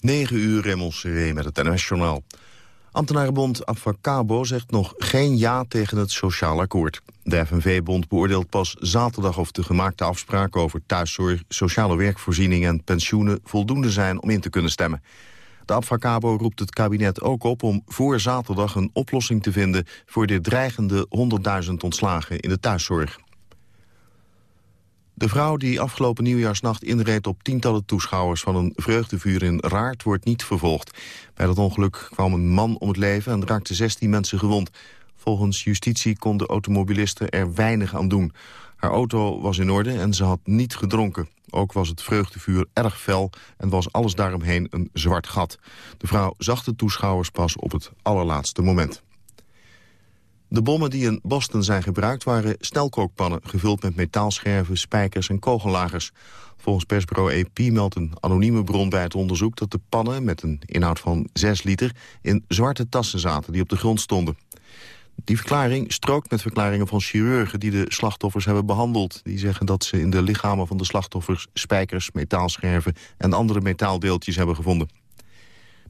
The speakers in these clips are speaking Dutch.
9 uur Remmels met het NOS-journaal. Ambtenarenbond Abfacabo zegt nog geen ja tegen het sociaal akkoord. De FNV-bond beoordeelt pas zaterdag of de gemaakte afspraken over thuiszorg, sociale werkvoorziening en pensioenen voldoende zijn om in te kunnen stemmen. De Abfacabo roept het kabinet ook op om voor zaterdag een oplossing te vinden voor de dreigende 100.000 ontslagen in de thuiszorg. De vrouw die afgelopen nieuwjaarsnacht inreed op tientallen toeschouwers van een vreugdevuur in Raart wordt niet vervolgd. Bij dat ongeluk kwam een man om het leven en raakte 16 mensen gewond. Volgens justitie kon de automobiliste er weinig aan doen. Haar auto was in orde en ze had niet gedronken. Ook was het vreugdevuur erg fel en was alles daaromheen een zwart gat. De vrouw zag de toeschouwers pas op het allerlaatste moment. De bommen die in Boston zijn gebruikt waren snelkookpannen... gevuld met metaalscherven, spijkers en kogellagers. Volgens persbureau AP meldt een anonieme bron bij het onderzoek... dat de pannen met een inhoud van 6 liter in zwarte tassen zaten die op de grond stonden. Die verklaring strookt met verklaringen van chirurgen die de slachtoffers hebben behandeld. Die zeggen dat ze in de lichamen van de slachtoffers spijkers, metaalscherven en andere metaaldeeltjes hebben gevonden.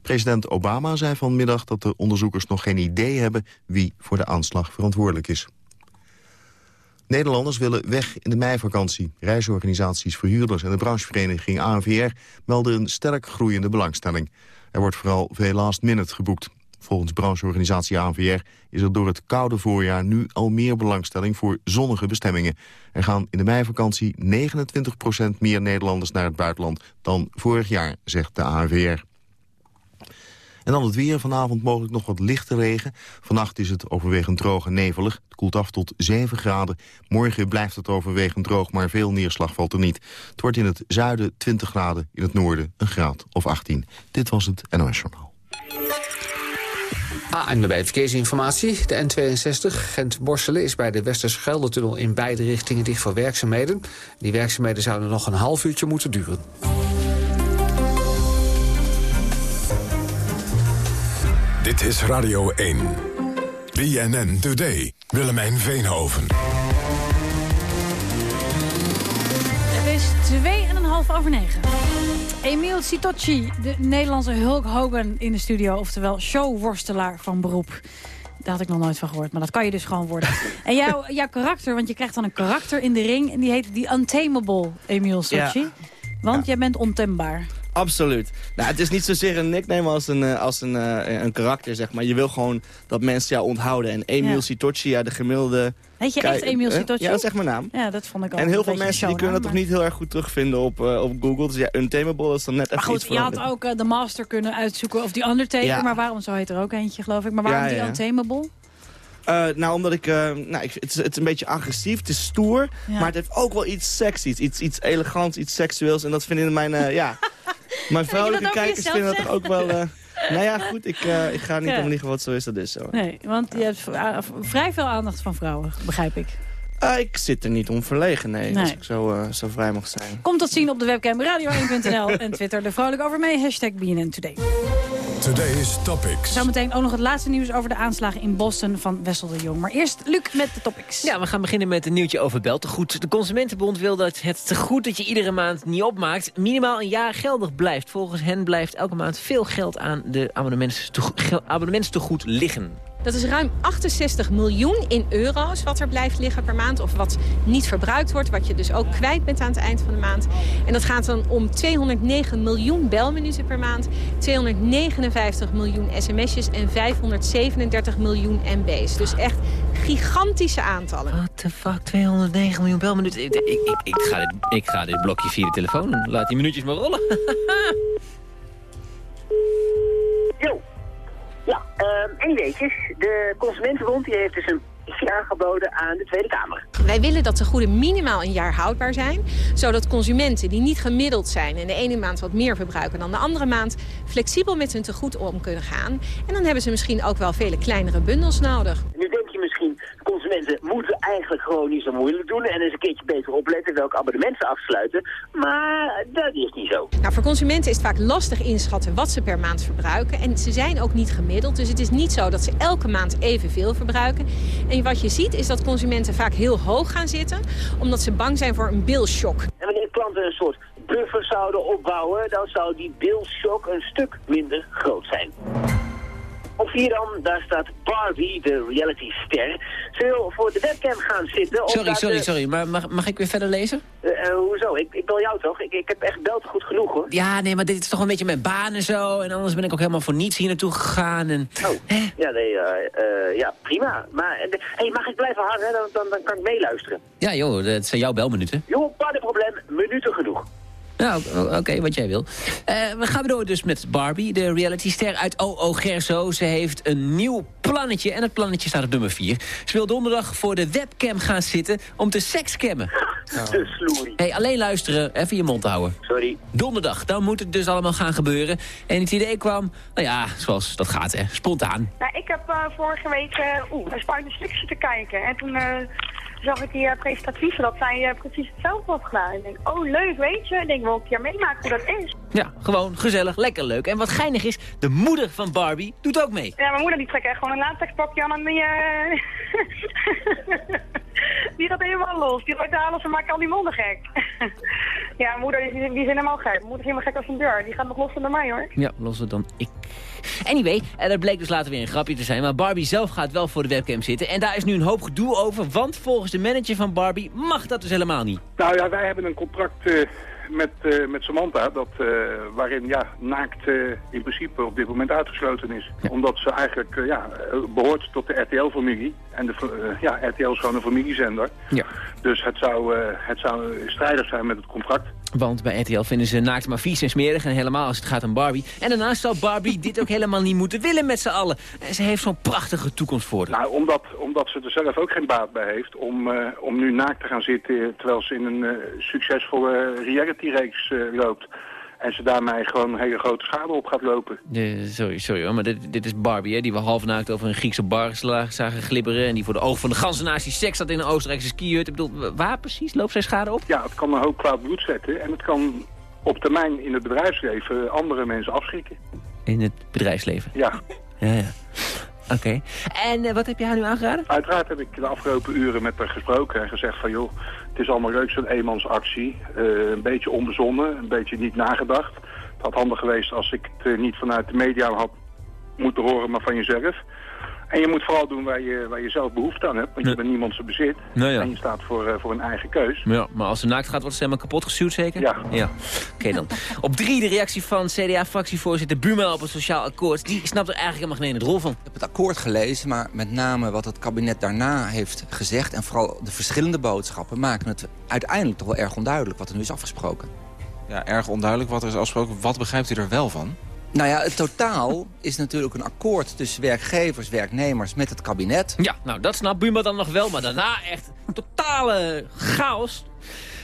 President Obama zei vanmiddag dat de onderzoekers nog geen idee hebben wie voor de aanslag verantwoordelijk is. Nederlanders willen weg in de meivakantie. Reisorganisaties, verhuurders en de branchevereniging ANVR melden een sterk groeiende belangstelling. Er wordt vooral veel last minute geboekt. Volgens brancheorganisatie ANVR is er door het koude voorjaar nu al meer belangstelling voor zonnige bestemmingen. Er gaan in de meivakantie 29% meer Nederlanders naar het buitenland dan vorig jaar, zegt de ANVR. En dan het weer. Vanavond mogelijk nog wat lichte regen. Vannacht is het overwegend droog en nevelig. Het koelt af tot 7 graden. Morgen blijft het overwegend droog, maar veel neerslag valt er niet. Het wordt in het zuiden 20 graden, in het noorden een graad of 18. Dit was het NOS Journaal. bij Verkeersinformatie. De N62 Gent-Borselen is bij de Westerschelde-tunnel in beide richtingen dicht voor werkzaamheden. Die werkzaamheden zouden nog een half uurtje moeten duren. Dit is Radio 1. BNN Today. Willemijn Veenhoven. Het is 2,5 over 9. Emile Sitocci, de Nederlandse Hulk Hogan in de studio. Oftewel showworstelaar van beroep. Daar had ik nog nooit van gehoord, maar dat kan je dus gewoon worden. en jouw, jouw karakter, want je krijgt dan een karakter in de ring... en die heet The Untamable Emile Sitocci. Want jij bent ontembaar. Absoluut. Nou, het is niet zozeer een nickname als een, eh, als een, uh, een karakter, zeg maar. Je wil gewoon dat mensen jou onthouden. En Emil ja. De gemiddelde... Heet je echt Emil Sitocci? Ja, dat is echt mijn naam. Ja, dat vond ik ook En heel veel mensen die kunnen dat toch niet heel erg goed terugvinden op, uh, op Google. Dus ja, Untamable is dan net even goed, je had ook de Master kunnen uitzoeken of die Undertaker. Maar waarom, zo heet er ook eentje, geloof ik. Maar waarom die Untamable? Uh, nou, omdat ik... Uh, nou, ik, het, is, het is een beetje agressief, het is stoer. Maar het heeft ook wel iets seksies. Iets, iets elegants, iets seksueels. En dat vinden mijn... Uh, ja, mijn vrouwelijke kijkers vinden dat toch ook wel... nou ja, goed, ik, ik ga niet ja. om liegen wat zo is, dat is zo. Nee, want je hebt vrij veel aandacht van vrouwen, begrijp ik. Uh, ik zit er niet om verlegen, nee, nee. als ik zo, uh, zo vrij mag zijn. Komt tot zien op de webcam radio1.nl en Twitter. De vrolijk over mee, hashtag BNN Today. Today's Topics. Zometeen ook nog het laatste nieuws over de aanslagen in Boston van Wessel de Jong. Maar eerst Luc met de topics. Ja, we gaan beginnen met een nieuwtje over beltegoed. De Consumentenbond wil dat het tegoed dat je iedere maand niet opmaakt... minimaal een jaar geldig blijft. Volgens hen blijft elke maand veel geld aan de abonnementstegoed liggen. Dat is ruim 68 miljoen in euro's wat er blijft liggen per maand. Of wat niet verbruikt wordt, wat je dus ook kwijt bent aan het eind van de maand. En dat gaat dan om 209 miljoen belminuten per maand. 259 miljoen sms'jes en 537 miljoen MB's. Dus echt gigantische aantallen. What the fuck, 209 miljoen belminuten. Ik, ik, ik, ik, ga dit, ik ga dit blokje via de telefoon. Laat die minuutjes maar rollen. Yo. Um, één weetjes. De Consumentenbond die heeft dus een aangeboden aan de Tweede Kamer. Wij willen dat de goeden minimaal een jaar houdbaar zijn. Zodat consumenten die niet gemiddeld zijn en de ene maand wat meer verbruiken dan de andere maand... flexibel met hun tegoed om kunnen gaan. En dan hebben ze misschien ook wel vele kleinere bundels nodig. Nu denk je misschien, consumenten moeten eigenlijk gewoon niet zo moeilijk doen... en eens een keertje beter opletten welke abonnementen afsluiten. Maar dat is niet zo. Nou, voor consumenten is het vaak lastig inschatten wat ze per maand verbruiken. En ze zijn ook niet gemiddeld, dus het is niet zo dat ze elke maand evenveel verbruiken. En wat je ziet is dat consumenten vaak heel hoog gaan zitten... omdat ze bang zijn voor een bilshock. En wanneer klanten een soort buffer zouden opbouwen, dan zou die beeldshock een stuk minder groot zijn. Op vier dan, daar staat Barbie, de reality-ster. Ze wil voor de webcam gaan zitten. Sorry, sorry, sorry. Maar mag, mag ik weer verder lezen? Uh, hoezo? Ik, ik bel jou toch? Ik, ik heb echt belt goed genoeg, hoor. Ja, nee, maar dit is toch een beetje mijn baan en zo. En anders ben ik ook helemaal voor niets hier naartoe gegaan. En... Oh, ja, nee, uh, ja, prima. Maar hey, mag ik blijven hangen? Dan, dan, dan kan ik meeluisteren. Ja, joh, dat zijn jouw belminuten. Joh, pas probleem. Minuten genoeg. Nou, oké, wat jij wil. Uh, we gaan door dus met Barbie, de realityster uit OO Gerso. Ze heeft een nieuw plannetje en het plannetje staat op nummer 4. Ze wil donderdag voor de webcam gaan zitten om te sekscammen. De sloerie. Hey, alleen luisteren, even je mond houden. Sorry. Donderdag, dan moet het dus allemaal gaan gebeuren. En het idee kwam, nou ja, zoals dat gaat, hè, spontaan. Nou, ik heb uh, vorige week uh, oeh, een Spinal te kijken. En toen zag ik die uh, presentatrice dat zij uh, precies hetzelfde had gedaan. Ik denk, oh leuk, weet je. Ik denk, wel een keer meemaken hoe dat is. Ja, gewoon gezellig, lekker leuk. En wat geinig is, de moeder van Barbie doet ook mee. Ja, mijn moeder die trekt echt gewoon een laatste aan en die... Uh... die gaat helemaal los. Die gooit halen, ze maken al die monden gek. ja, moeder die, die zijn helemaal gek. Moeder is helemaal gek als een deur. Die gaat nog losser dan mij hoor. Ja, losser dan ik. Anyway, en dat bleek dus later weer een grapje te zijn. Maar Barbie zelf gaat wel voor de webcam zitten. En daar is nu een hoop gedoe over. Want volgens de manager van Barbie mag dat dus helemaal niet. Nou ja, wij hebben een contract... Uh met, uh, met Samantha, dat, uh, waarin ja, naakt uh, in principe op dit moment uitgesloten is. Omdat ze eigenlijk ja, behoort tot de RTL-familie. En de, ja, RTL is gewoon een familiezender. Ja. Dus het zou, het zou strijdig zijn met het contract. Want bij RTL vinden ze naakt maar vies en smerig. En helemaal als het gaat om Barbie. En daarnaast zou Barbie dit ook helemaal niet moeten willen met z'n allen. En ze heeft zo'n prachtige toekomst voor haar. Nou, omdat, omdat ze er zelf ook geen baat bij heeft om, uh, om nu naakt te gaan zitten... terwijl ze in een uh, succesvolle reality-reeks uh, loopt. En ze daarmee gewoon een hele grote schade op gaat lopen. sorry, sorry maar dit, dit is Barbie, hè, die we half naakt over een Griekse bar zagen glibberen... en die voor de ogen van de ganse natie seks had in een Oostenrijkse skihut. Ik bedoel, waar precies loopt zij schade op? Ja, het kan een hoop kwaad bloed zetten en het kan op termijn in het bedrijfsleven andere mensen afschrikken. In het bedrijfsleven? Ja. Ja, ja. Oké. En uh, wat heb je haar nu aangeraden? Uiteraard heb ik de afgelopen uren met haar gesproken en gezegd van... joh, het is allemaal leuk zo'n eenmansactie. Uh, een beetje onbezonnen, een beetje niet nagedacht. Het had handig geweest als ik het niet vanuit de media had moeten horen, maar van jezelf. En je moet vooral doen waar je, waar je zelf behoefte aan hebt. Want je bent niemand zijn bezit. Nou ja. En je staat voor, uh, voor een eigen keus. Ja, maar als ze naakt gaat, wordt ze helemaal kapot gestuurd zeker? Ja. ja. Oké dan. Op drie de reactie van CDA-fractievoorzitter Buma op het sociaal akkoord. Die snapt er eigenlijk helemaal geen rol van. Ik heb het akkoord gelezen, maar met name wat het kabinet daarna heeft gezegd... en vooral de verschillende boodschappen maken het uiteindelijk toch wel erg onduidelijk... wat er nu is afgesproken. Ja, erg onduidelijk wat er is afgesproken. Wat begrijpt u er wel van? Nou ja, het totaal is natuurlijk een akkoord tussen werkgevers, werknemers met het kabinet. Ja, nou dat snapt Buma dan nog wel, maar daarna echt totale chaos.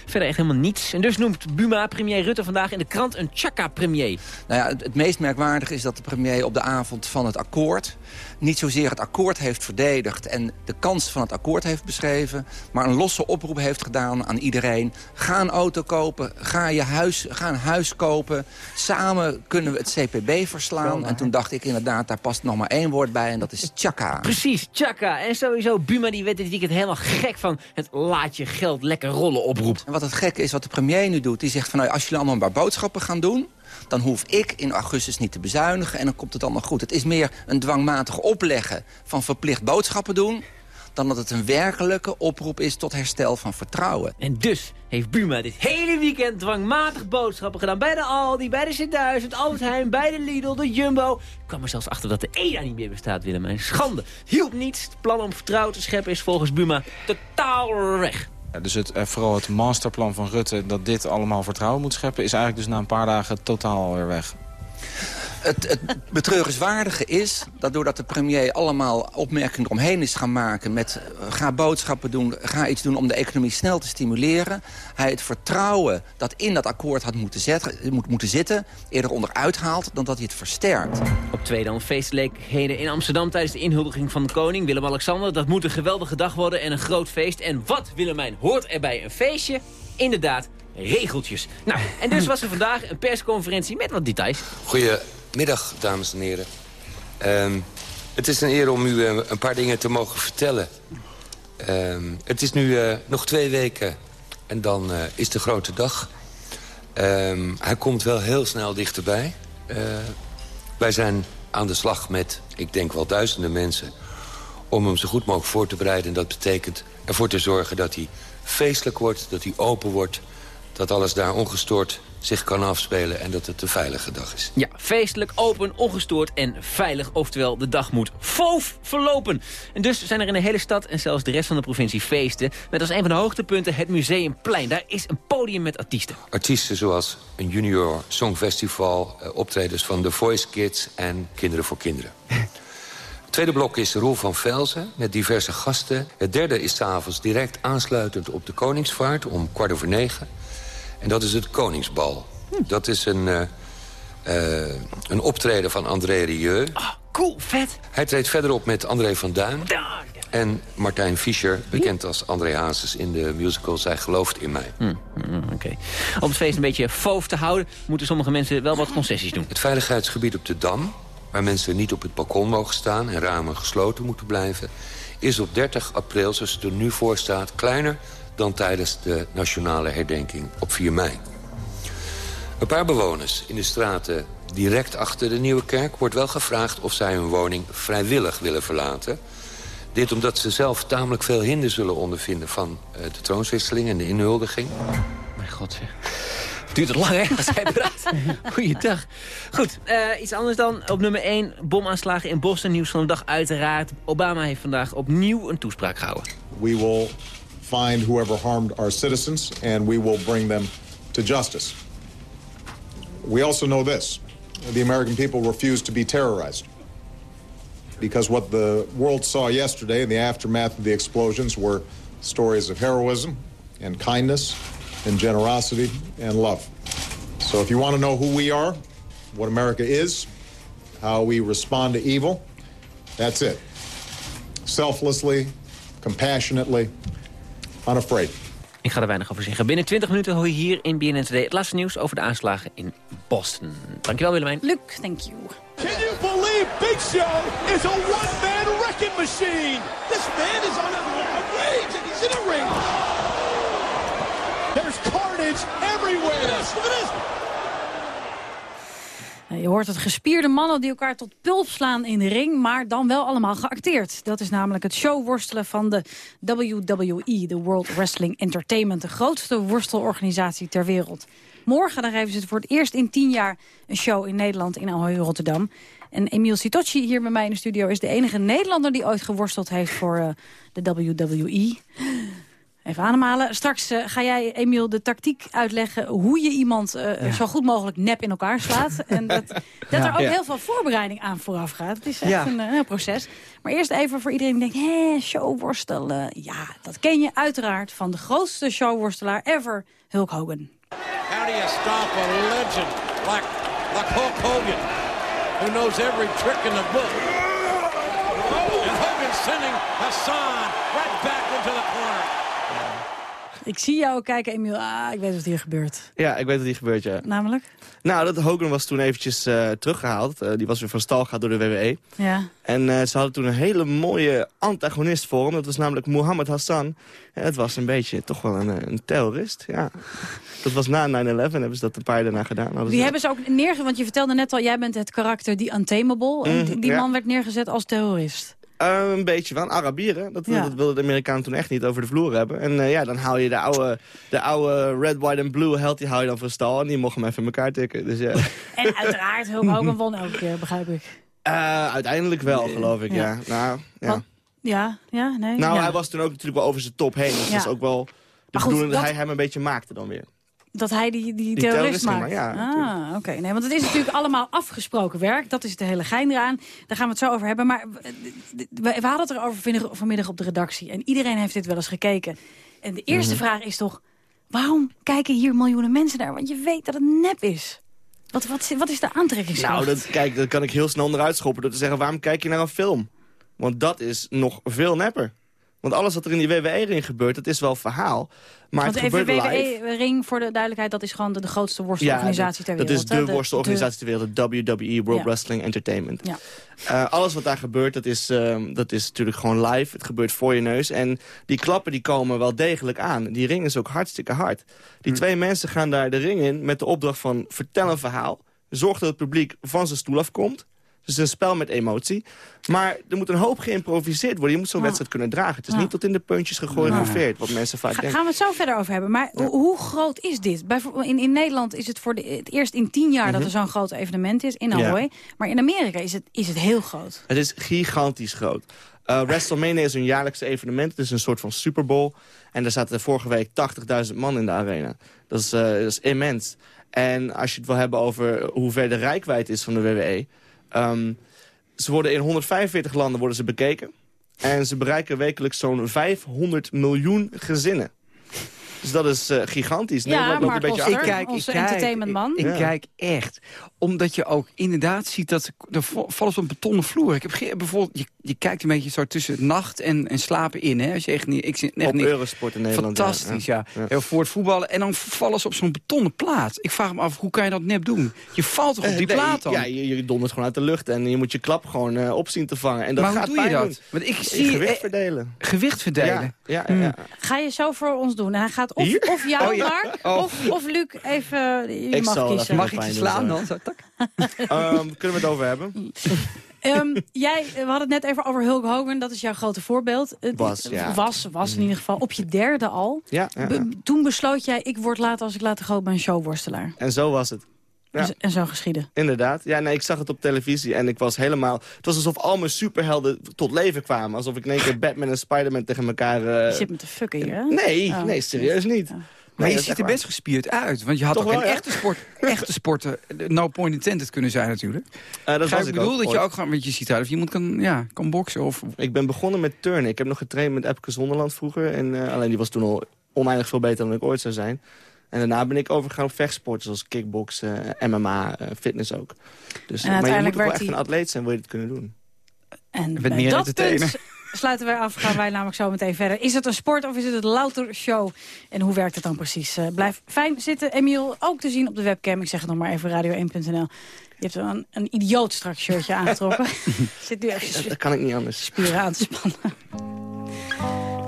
Verder echt helemaal niets. En dus noemt Buma premier Rutte vandaag in de krant een chaka-premier. Nou ja, het, het, meest merkwaardige is dat de premier op de avond van het akkoord... niet zozeer het akkoord heeft verdedigd en de kans van het akkoord heeft beschreven... maar een losse oproep heeft gedaan aan iedereen. Ga een auto kopen, ga, je huis, ga een huis kopen. Samen kunnen we het CPB verslaan. En toen dacht ik inderdaad, daar past nog maar één woord bij... en dat is chaka. Precies, chaka. En sowieso, Buma die werd dit weekend helemaal gek van... het laat je geld lekker rollen oproep wat het gekke is, wat de premier nu doet... die zegt van, nou, als jullie allemaal maar boodschappen gaan doen... dan hoef ik in augustus niet te bezuinigen en dan komt het allemaal goed. Het is meer een dwangmatig opleggen van verplicht boodschappen doen dan dat het een werkelijke oproep is tot herstel van vertrouwen. En dus heeft Buma dit hele weekend dwangmatig boodschappen gedaan. Bij de Aldi, bij de Sint-Duizend, Albert Heijn, bij de Lidl, de Jumbo. Ik kwam er zelfs achter dat de EDA niet meer bestaat, Willem. schande. Hielp niets. Het plan om vertrouwen te scheppen is volgens Buma totaal weg dus het, eh, vooral het masterplan van Rutte dat dit allemaal vertrouwen moet scheppen... is eigenlijk dus na een paar dagen totaal weer weg. Het, het betreurenswaardige is dat doordat de premier allemaal opmerkingen eromheen is gaan maken... met uh, ga boodschappen doen, ga iets doen om de economie snel te stimuleren... hij het vertrouwen dat in dat akkoord had moeten, zetten, moet, moeten zitten... eerder onderuit haalt dan dat hij het versterkt. Op twee dan feestelijkheden in Amsterdam tijdens de inhuldiging van de koning Willem-Alexander. Dat moet een geweldige dag worden en een groot feest. En wat, Willemijn, hoort er bij een feestje? Inderdaad, regeltjes. Nou, en dus was er vandaag een persconferentie met wat details. Goeie Middag, dames en heren. Um, het is een eer om u uh, een paar dingen te mogen vertellen. Um, het is nu uh, nog twee weken en dan uh, is de grote dag. Ehm, hij komt wel heel snel dichterbij. Wij zijn aan de slag met, ik denk wel duizenden mensen... om hem zo goed mogelijk voor te bereiden. En dat betekent ervoor te zorgen dat hij feestelijk wordt, dat hij open wordt... dat alles daar ongestoord zich kan afspelen en dat het een veilige dag is. Ja, feestelijk, open, ongestoord en veilig. Oftewel, de dag moet foof verlopen. En dus zijn er in de hele stad en zelfs de rest van de provincie feesten... met als een van de hoogtepunten het Museumplein. Daar is een podium met artiesten. Artiesten zoals een junior songfestival... Eh, optredens van The Voice Kids en Kinderen voor Kinderen. Het tweede blok is Roel van Velzen met diverse gasten. Het derde is s'avonds direct aansluitend op de Koningsvaart om kwart over negen. En dat is het Koningsbal. Dat is een, uh, uh, een optreden van André Rieu. Ah, cool, vet. Hij treedt verder op met André van Duin. En Martijn Fischer, bekend als André Hazes in de musical Zij gelooft in mij. Hm, hm, Oké. Om het feest een beetje foof te houden... moeten sommige mensen wel wat concessies doen. Het veiligheidsgebied op de Dam... waar mensen niet op het balkon mogen staan... en ramen gesloten moeten blijven... is op 30 april, zoals het er nu voor staat, kleiner dan tijdens de nationale herdenking op 4 mei. Een paar bewoners in de straten direct achter de Nieuwe Kerk... wordt wel gevraagd of zij hun woning vrijwillig willen verlaten. Dit omdat ze zelf tamelijk veel hinder zullen ondervinden... van eh, de troonswisseling en de inhuldiging. Mijn god, zeg. Duurt het lang, hè, als hij praat. Goeiedag. Goed, uh, iets anders dan. Op nummer 1, bomaanslagen in Boston. Nieuws van de dag uiteraard. Obama heeft vandaag opnieuw een toespraak gehouden. We will find whoever harmed our citizens, and we will bring them to justice. We also know this. The American people refuse to be terrorized. Because what the world saw yesterday in the aftermath of the explosions were stories of heroism and kindness and generosity and love. So if you want to know who we are, what America is, how we respond to evil, that's it. Selflessly, compassionately, unafraid. Ik ga er weinig over zeggen. Binnen 20 minuten hoor je hier in BNN Today het laatste nieuws over de aanslagen in Boston. Dankjewel Willemijn. Luc, thank you. Can you believe Big Show is a one-man wrecking machine? This man is on a, a rage and he's in a ring. There's carnage everywhere. Look at this. Je hoort het gespierde mannen die elkaar tot pulp slaan in de ring... maar dan wel allemaal geacteerd. Dat is namelijk het showworstelen van de WWE, de World Wrestling Entertainment... de grootste worstelorganisatie ter wereld. Morgen dan geven ze voor het eerst in tien jaar een show in Nederland in Ahoy Rotterdam. En Emil Sitocci hier bij mij in de studio is de enige Nederlander... die ooit geworsteld heeft voor uh, de WWE. Even ademhalen. Straks uh, ga jij, Emiel, de tactiek uitleggen... hoe je iemand uh, ja. zo goed mogelijk nep in elkaar slaat. en dat, dat ja. er ook ja. heel veel voorbereiding aan vooraf gaat. Het is echt een heel proces. Maar eerst even voor iedereen die denkt... hé, showworstelen. Ja, dat ken je uiteraard van de grootste showworstelaar ever, Hulk Hogan. How do you stop a legend like, like Hulk Hogan... who knows every trick in the book? And Hogan sending Hassan right back into the corner. Ik zie jou kijken, Emiel. Ah, ik weet wat hier gebeurt. Ja, ik weet wat hier gebeurt, ja. Namelijk? Nou, dat Hogan was toen eventjes uh, teruggehaald. Uh, die was weer van stal gegaan door de WWE. Ja. En uh, ze hadden toen een hele mooie antagonist voor hem. Dat was namelijk Mohammed Hassan. En het was een beetje toch wel een, een terrorist, ja. Dat was na 9-11, hebben ze dat een paar jaar daarna gedaan. Hadden die hebben ze ook neergezet, want je vertelde net al... jij bent het karakter die Untamable. En die, die ja. man werd neergezet als terrorist. Uh, een beetje wel, een Arabieren. Dat, ja. dat wilden de Amerikanen toen echt niet over de vloer hebben. En uh, ja, dan haal je de oude, de oude red, white en blue held, die haal je dan van stal. En die mocht hem even in elkaar tikken. Dus, ja. En uiteraard, Hulk Hogan won elke keer, begrijp ik. Uh, uiteindelijk wel, geloof ik, ja. ja. Nou, ja. Wat? ja, ja, nee. Nou, hij was toen ook natuurlijk wel over zijn top heen. Dus dat is ook wel de bedoeling dat, dat hij hem een beetje maakte dan weer. Dat hij die, die, Die terrorist terrorist maakt? ja, ah, oké. Nee, want het is natuurlijk allemaal afgesproken werk. Dat is de hele gein eraan. Daar gaan we het zo over hebben. Maar we, we hadden het erover vanmiddag op de redactie. En iedereen heeft dit wel eens gekeken. En de eerste Mhm. vraag is toch... waarom kijken hier miljoenen mensen naar? Want je weet dat het nep is. Wat, wat, wat is de aantrekkingskracht? Nou, dat, kijk, dat kan ik heel snel onderuit schoppen door te zeggen... waarom kijk je naar een film? Want dat is nog veel nepper. Want alles wat er in die WWE-ring gebeurt, dat is wel verhaal. Maar Want het even gebeurt live. WWE-ring, voor de duidelijkheid, dat is gewoon de, de grootste worstelorganisatie ter wereld. dat is de hè? worstelorganisatie ter wereld, de WWE, World Ja. Wrestling Entertainment. Ja. Eh, alles wat daar gebeurt, dat is, ehm, dat is natuurlijk gewoon live. Het gebeurt voor je neus. En die klappen die komen wel degelijk aan. Die ring is ook hartstikke hard. Die Hm. twee mensen gaan daar de ring in met de opdracht van... vertel een verhaal, zorg dat het publiek van zijn stoel afkomt. Dus het is een spel met emotie. Maar er moet een hoop geïmproviseerd worden. Je moet zo'n wedstrijd kunnen dragen. Het is niet tot in de puntjes gechoreografeerd, wat mensen vaak Ga- denken. gaan we het zo verder over hebben. Maar hoe- hoe groot is dit? Bijvoorbeeld in, in Nederland is het voor de, het eerst in tien jaar dat er zo'n groot evenement is in Mhm. Ahoy. Maar in Amerika is het, is het heel groot. Het is gigantisch groot. Uh, WrestleMania is een jaarlijkse evenement. Het is een soort van Super Bowl. En daar zaten vorige week 80.000 man in de arena. Dat is, eh, dat is immens. En als je het wil hebben over hoe ver de rijkwijd is van de WWE... ehm, ze worden in 145 landen worden ze bekeken. En ze bereiken wekelijks zo'n 500 miljoen gezinnen. Dus dat is eh, gigantisch. Ja, loopt Mark een beetje Oster, achter. onze entertainmentman. Ik, Ja. kijk echt. Omdat je ook inderdaad ziet dat er vallen een betonnen vloer. Ik heb bijvoorbeeld, je, je kijkt een beetje zo tussen nacht en, en slapen in. Hè? Als je echt niet, ik zit echt Op niet, Eurosport in Nederland, Fantastisch, ja. ja. Voor het voetballen. En dan vallen ze op zo'n betonnen plaat. Ik vraag me af, hoe kan je dat nep doen? Je valt toch op Eh, die nee, plaat dan? Ja, je, je dondert gewoon uit de lucht en je moet je klap gewoon eh, op zien te vangen. En dat Maar hoe gaat doe je dat? Want ik zie- gewicht eh, verdelen. Gewicht verdelen. Ja, ja, ja. Ga je zo voor ons doen. En hij gaat of, Hier? of jou, Oh, ja. Mark, Oh. of, of Luc even... Je Ik mag zal kiezen. Mag ik je slaan dan? Zo, tak. Ehm, kunnen we het over hebben? Ehm, jij, we hadden het net even over Hulk Hogan. Dat is jouw grote voorbeeld. Het- Was, ja. Was, was in ieder geval. Op je derde al. Ja, ja, ja. Be- toen besloot jij, ik word later als ik later groot ben showworstelaar. En zo was het. Ja. Dus- En zo geschieden. Inderdaad. Ja, nee, ik zag het op televisie en ik was helemaal... Het was alsof al mijn superhelden tot leven kwamen. Alsof ik in één keer Batman en Spider-Man tegen elkaar... eh, Je zit me te fucken hier, hè? Nee, Oh. nee, serieus niet. Maar Nee, je ziet er best gespierd uit. Want je had Toch ook wel, ja? echte, sport, echte sporten, no point intended kunnen zijn natuurlijk. Eh, dat Ga was ik ik bedoel ook dat je ook gewoon, want je ziet uit of iemand kan, ja, kan boksen of... Ik ben begonnen met turnen. Ik heb nog getraind met Epke Zonderland vroeger. En, eh, alleen die was toen al oneindig veel beter dan ik ooit zou zijn. En daarna ben ik overgegaan op vechtsporten zoals kickboksen, eh, MMA, eh, fitness ook. Dus, En maar je moet ook wel echt een atleet zijn, wil je dit kunnen doen. En bij meer dat punt sluiten wij af, gaan wij namelijk zo meteen verder. Is het een sport of is het een louter show? En hoe werkt het dan precies? Eh, blijf fijn zitten. Emiel, ook te zien op de webcam. Ik zeg het nog maar even, radio1.nl. Je hebt wel een, een idioot strak shirtje aangetrokken. Zit nu even Dat, dat kan ik niet anders. spieren aan te spannen.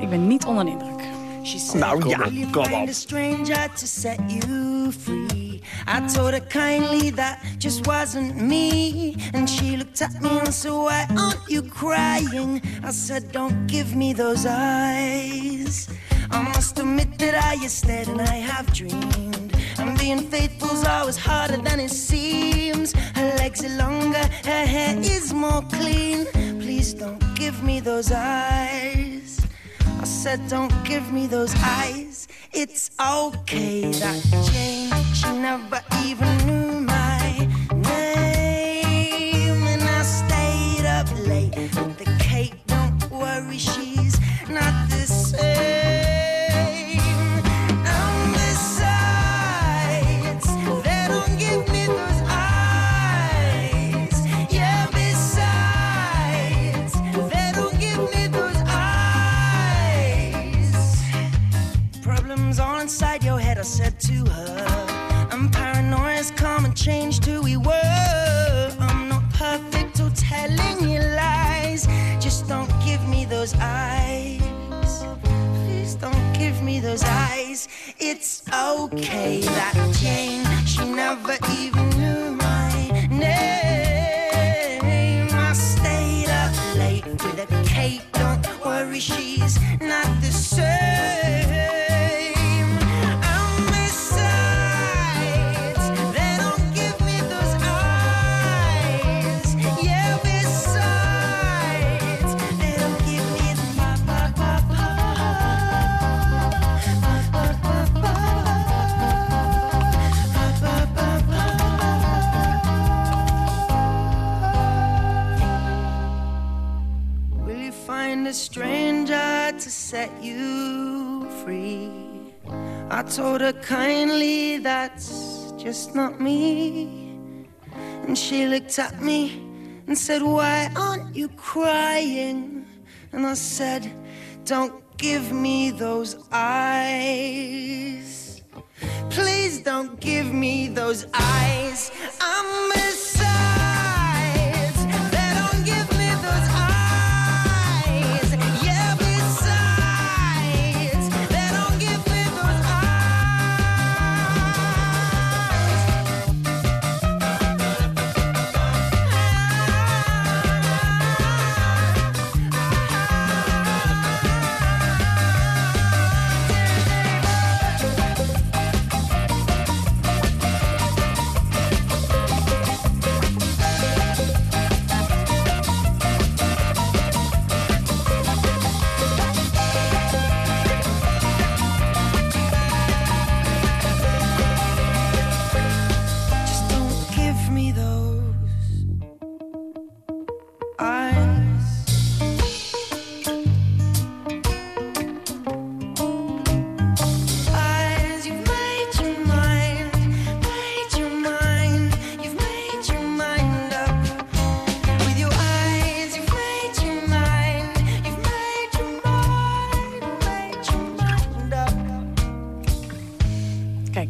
Ik ben niet onder de indruk. She said, Nou ja, "Will you find op. a stranger to set you free? I told her kindly that just wasn't me. And she looked at me and said, why aren't you crying? I said, don't give me those eyes. I must admit that I instead and I have dreamed. And being faithful's always harder than it seems. Her legs are longer, her hair is more clean. Please don't give me those eyes. I said, don't give me those eyes. It's okay that Jane, she never even knew my those eyes. It's okay that Jane, she never even set you free? I told her kindly that's just not me. And she looked at me and said, Why aren't you crying? And I said, don't give me those eyes. Please don't give me those eyes. I'm besides.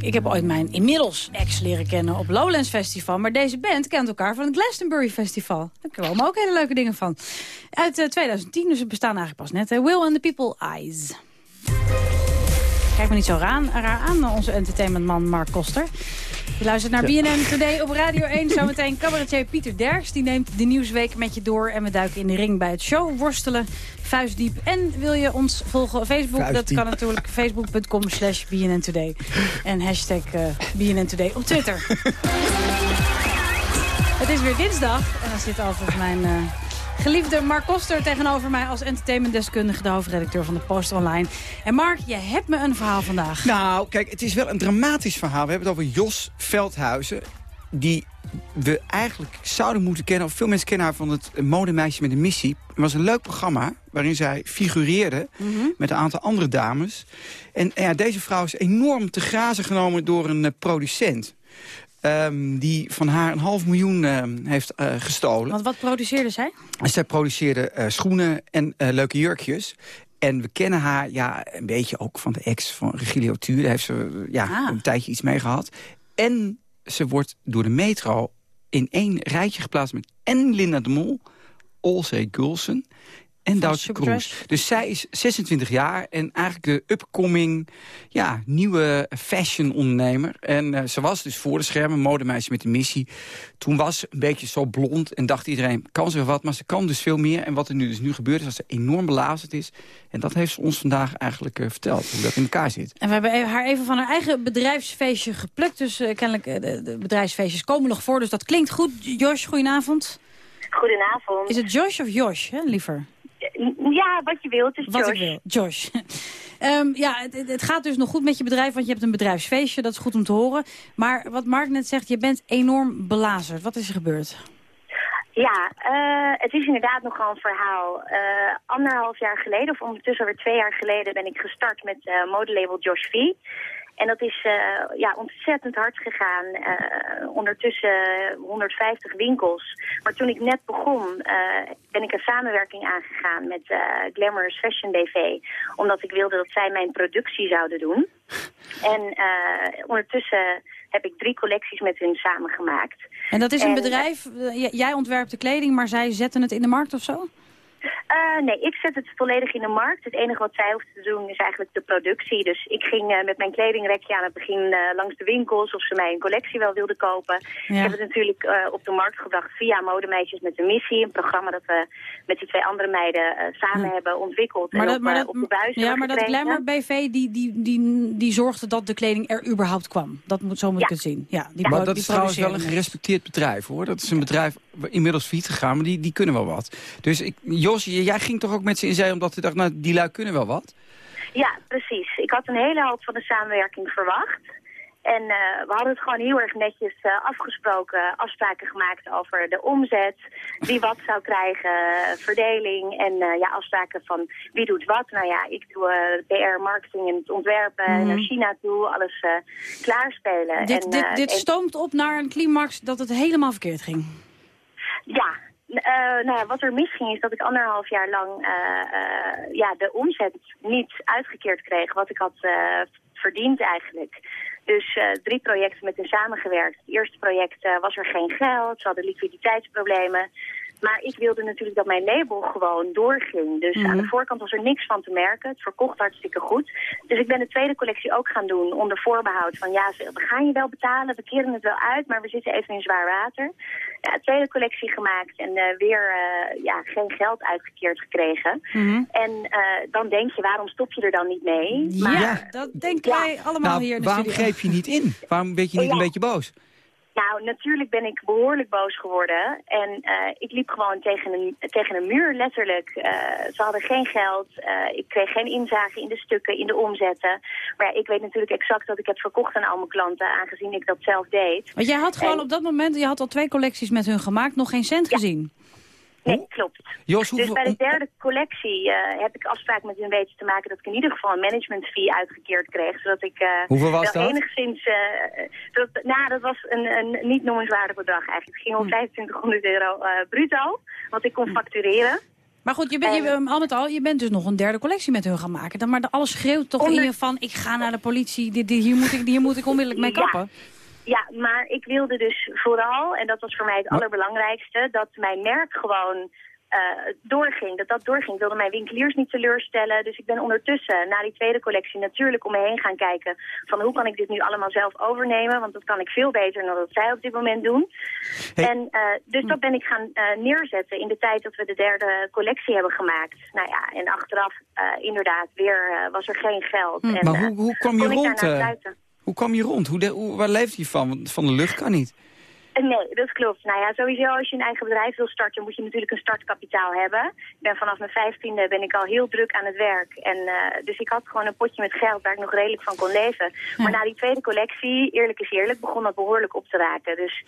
Ik heb ooit mijn inmiddels ex leren kennen op Lowlands Festival. Maar deze band kent elkaar van het Glastonbury Festival. Daar komen ook hele leuke dingen van. Uit eh, 2010, dus het bestaan eigenlijk pas net. Will and the People Eyes. Kijk me niet zo raar, raar aan, onze entertainmentman Mark Koster. Je luistert naar BNN Today op Radio 1. Zometeen cabaretier Pieter Derks. Die neemt de Nieuwsweek met je door. En we duiken in de ring bij het show worstelen. Vuistdiep. En wil je ons volgen op Facebook? Dat kan natuurlijk facebook.com slash BNN Today. En hashtag eh, BNN Today op Twitter. Het is weer dinsdag. En dan zit altijd mijn eh, geliefde Mark Koster tegenover mij... als entertainmentdeskundige, de hoofdredacteur van de Post Online. En Mark, je hebt me een verhaal vandaag. Nou, kijk, het is wel een dramatisch verhaal. We hebben het over Jos Veldhuizen. Die we eigenlijk zouden moeten kennen... of veel mensen kennen haar van het Modemeisje met een Missie. Het was een leuk programma waarin zij figureerde... met een aantal andere dames. En ja, deze vrouw is enorm te grazen genomen door een eh, producent. Ehm, die van haar een half miljoen ehm, heeft eh, gestolen. Want wat produceerde zij? Zij produceerde eh, schoenen en eh, leuke jurkjes. En we kennen haar ja, een beetje ook van de ex van Regilio Tuur. Daar heeft ze ja, Ah. een tijdje iets mee gehad. En ze wordt door de metro in één rijtje geplaatst met en Linda de Mol, Olsey Gulsen en Supertrash. Kroes. Dus zij is 26 jaar en eigenlijk de upcoming, ja, nieuwe fashion ondernemer. En eh, ze was dus voor de schermen, modemeisje met een missie. Toen was ze een beetje zo blond en dacht iedereen, kan ze wel wat, maar ze kan dus veel meer. En wat er nu dus nu gebeurt is dat ze enorm belazerd is. En dat heeft ze ons vandaag eigenlijk eh, verteld, hoe dat in elkaar zit. En we hebben even- haar even van haar eigen bedrijfsfeestje geplukt. Dus eh, kennelijk, de, de bedrijfsfeestjes komen nog voor. Dus dat klinkt goed. Josh, goedenavond. Goedenavond. Is het Josh of Josh, hè, liever? Ja, wat je wilt. Het is Wat Josh. ik wil. Josh. Ehm, ja, het, gaat dus nog goed met je bedrijf, want je hebt een bedrijfsfeestje. Dat is goed om te horen. Maar wat Mark net zegt, je bent enorm belazerd. Wat is er gebeurd? Ja, eh, het is inderdaad nogal een verhaal. Eh, anderhalf jaar geleden, of ondertussen alweer twee jaar geleden, ben ik gestart met eh modelabel Josh V. En dat is eh, ja, ontzettend hard gegaan. Eh, ondertussen 150 winkels. Maar toen ik net begon, eh, ben ik een samenwerking aangegaan met Glamorous Fashion BV. Omdat ik wilde dat zij mijn productie zouden doen. En ondertussen heb ik drie collecties met hun samengemaakt. En dat is een En, bedrijf, jij ontwerpt de kleding, maar zij zetten het in de markt of zo? Eh, nee, ik zet het volledig in de markt. Het enige wat zij hoeft te doen is eigenlijk de productie. Dus ik ging eh, met mijn kledingrekje aan het begin eh, langs de winkels of ze mij een collectie wel wilden kopen. Ja. Ik heb het natuurlijk eh, op de markt gebracht via Modemeisjes met een missie. Een programma dat we met de twee andere meiden eh, samen hebben ontwikkeld. Maar en dat, op, maar dat, op de buis ja, maar dat. Glamour BV, die, die, die, die zorgde dat de kleding er überhaupt kwam. Dat moet, zo moet ik het zien. Ja, die maar dat die is trouwens wel een gerespecteerd bedrijf, hoor. Dat is een bedrijf inmiddels failliet gegaan, maar die, die kunnen wel wat. Dus ik, Jos, jij ging toch ook met ze in zee omdat je dacht, nou, die lui kunnen wel wat? Ja, precies. Ik had een hele hoop van de samenwerking verwacht. En eh, we hadden het gewoon heel erg netjes eh, afgesproken, afspraken gemaakt over de omzet, wie wat zou krijgen, verdeling en eh, ja, afspraken van wie doet wat. Nou ja, ik doe eh, PR, marketing en het ontwerpen, Mhm. naar China toe, alles eh, klaarspelen. Dit, en, dit, dit en- stoomt op naar een climax dat het helemaal verkeerd ging. Ja, nou ja, wat er misging is dat ik anderhalf jaar lang ja, de omzet niet uitgekeerd kreeg wat ik had verdiend eigenlijk. Dus drie projecten met hen samengewerkt. Het eerste project was er geen geld, ze hadden liquiditeitsproblemen. Maar ik wilde natuurlijk dat mijn label gewoon doorging. Dus aan de mhm. voorkant was er niks van te merken. Het verkocht hartstikke goed. Dus ik ben de tweede collectie ook gaan doen onder voorbehoud van... ja, we gaan je wel betalen, we keren het wel uit, maar we zitten even in zwaar water. Ja, tweede collectie gemaakt en uh, weer uh, ja, geen geld uitgekeerd gekregen. Mhm. En uh, dan denk je, waarom stop je er dan niet mee? Maar, ja, dat denken wij allemaal nou, hier in de waarom greep je niet in? Waarom ben je niet een beetje boos? Nou, natuurlijk ben ik behoorlijk boos geworden. En uh, ik liep gewoon tegen een, tegen een muur, letterlijk. Uh, ze hadden geen geld. Uh, ik kreeg geen inzage in de stukken, in de omzetten. Maar ja, ik weet natuurlijk exact dat ik heb verkocht aan al mijn klanten... aangezien ik dat zelf deed. Want jij had gewoon op dat moment, je had al twee collecties met hun gemaakt... nog geen cent gezien. Nee, klopt. Jos, Dus bij de derde collectie uh, heb ik afspraak met hun weten te maken... dat ik in ieder geval een management fee uitgekeerd kreeg. Zodat ik uh, Hoeveel was dat? enigszins... Uh, dat, nou, dat was een, een niet noemenswaardig bedrag eigenlijk. Het ging om 2500 hm. euro bruto, wat ik kon hm. factureren. Maar goed, je, bent, je, al met al, je bent dus nog een derde collectie met hun gaan maken. Dan, maar alles schreeuwt toch in je van, ik ga naar de politie, die, die, hier, moet ik, hier moet ik onmiddellijk mee kappen. Ja, maar ik wilde dus vooral, en dat was voor mij het allerbelangrijkste, dat mijn merk gewoon uh, doorging, dat dat doorging. Ik wilde mijn winkeliers niet teleurstellen. Dus ik ben ondertussen, na die tweede collectie, natuurlijk om me heen gaan kijken... van hoe kan ik dit nu allemaal zelf overnemen? Want dat kan ik veel beter dan dat zij op dit moment doen. En uh, dus dat ben ik gaan uh, neerzetten in de tijd dat we de derde collectie hebben gemaakt. Nou ja, en achteraf inderdaad weer was er geen geld. Hm, en, maar hoe, hoe kwam je rond? Hoe kwam je rond? Hoe, de, hoe waar leeft je van? Want van de lucht kan niet. Nee, dat klopt. Nou ja, sowieso als je een eigen bedrijf wil starten, moet je natuurlijk een startkapitaal hebben. Ik ben vanaf mijn vijftiende ben ik al heel druk aan het werk. En, uh, dus ik had gewoon een potje met geld waar ik nog redelijk van kon leven. Maar na die tweede collectie, eerlijk is eerlijk, begon dat behoorlijk op te raken. Dus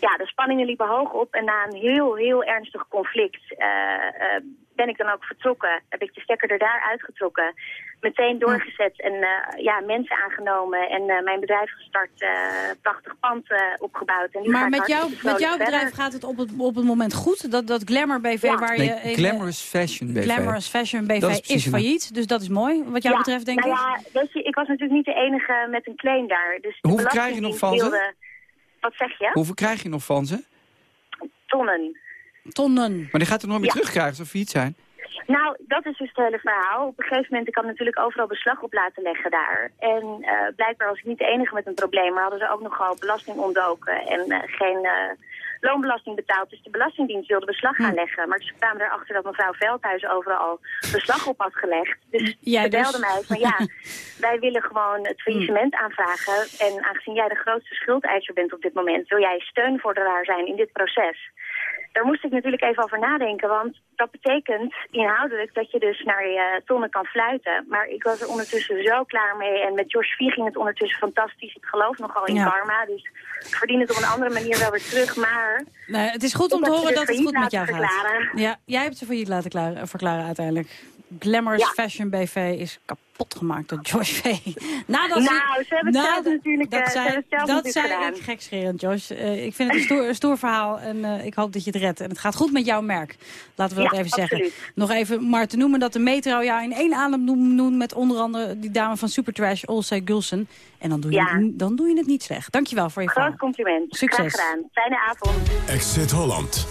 ja, de spanningen liepen hoog op. En na een heel, heel ernstig conflict uh, uh, ben ik dan ook vertrokken. Heb ik de stekker er daar uitgetrokken meteen doorgezet en uh, ja, mensen aangenomen en uh, mijn bedrijf gestart, uh, prachtig pand opgebouwd. En maar met, jou, met jouw bedrijf gaat het op het, op het moment goed? Dat, dat Glamour BV waar nee, je... Glamorous Fashion BV. Glamorous Fashion BV is, is, failliet, dus dat is mooi wat jou betreft denk nou ik. Ja, weet je, ik was natuurlijk niet de enige met een claim daar. Dus Hoeveel krijg je nog van ze? Wat zeg je? Hoeveel krijg je nog van ze? Tonnen. Tonnen. Maar die gaat er nooit meer terugkrijgen, als failliet zijn? Nou, dat is dus het hele verhaal. Op een gegeven moment, ik had natuurlijk overal beslag op laten leggen daar. En uh, blijkbaar was ik niet de enige met een probleem, maar hadden ze ook nogal belasting ontdoken en uh, geen uh, loonbelasting betaald. Dus de Belastingdienst wilde beslag gaan hm. leggen. Maar ze kwamen erachter dat mevrouw Veldhuis overal beslag op had gelegd. Dus jij ze belde dus? mij van ja, wij willen gewoon het faillissement hm. aanvragen. En aangezien jij de grootste schuldeiser bent op dit moment, wil jij steunvorderaar zijn in dit proces. Daar moest ik natuurlijk even over nadenken, want dat betekent inhoudelijk dat je dus naar je tonnen kan fluiten. Maar ik was er ondertussen zo klaar mee en met Josh V ging het ondertussen fantastisch. Ik geloof nogal in karma, dus ik verdien het op een andere manier wel weer terug, maar... Nee, het is goed om te horen dat het goed met jou gaat. Ja, jij hebt ze failliet laten verklaren uiteindelijk. Glamorous Fashion BV is kapot gemaakt door Josh V. Nadat nou, ze hebben het zelf natuurlijk dat zei, zelf dat zei gedaan. ik gekscherend, Josh. Uh, ik vind het een stoer, stoer verhaal en uh, ik hoop dat je het redt. En het gaat goed met jouw merk, laten we dat even zeggen. Nog even maar te noemen dat de metro jou in één adem noemt... met onder andere die dame van Supertrash, Olsay Gulsen. En dan doe, je ja. dan doe je het niet slecht. Dankjewel voor je Groot compliment. Succes. Graag gedaan. Fijne avond. Exit Holland.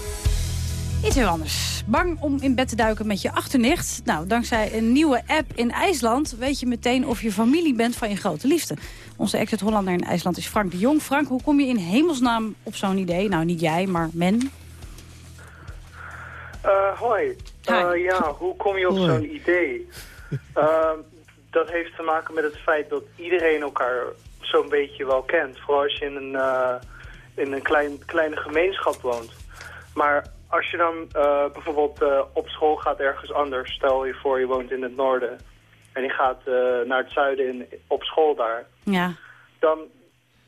Iets heel anders. Bang om in bed te duiken met je achternicht? Nou, dankzij een nieuwe app in IJsland weet je meteen of je familie bent van je grote liefde. Onze exit Hollander in IJsland is Frank de Jong. Frank, hoe kom je in hemelsnaam op zo'n idee? Nou, niet jij, maar men. Uh, hoi. Uh, ja, hoe kom je op zo'n idee? Uh, dat heeft te maken met het feit dat iedereen elkaar zo'n beetje wel kent. Vooral als je in een, in een klein, kleine gemeenschap woont. Maar als je dan uh, bijvoorbeeld uh, op school gaat ergens anders, stel je voor je woont in het noorden en je gaat uh, naar het zuiden in, op school daar, ja. dan,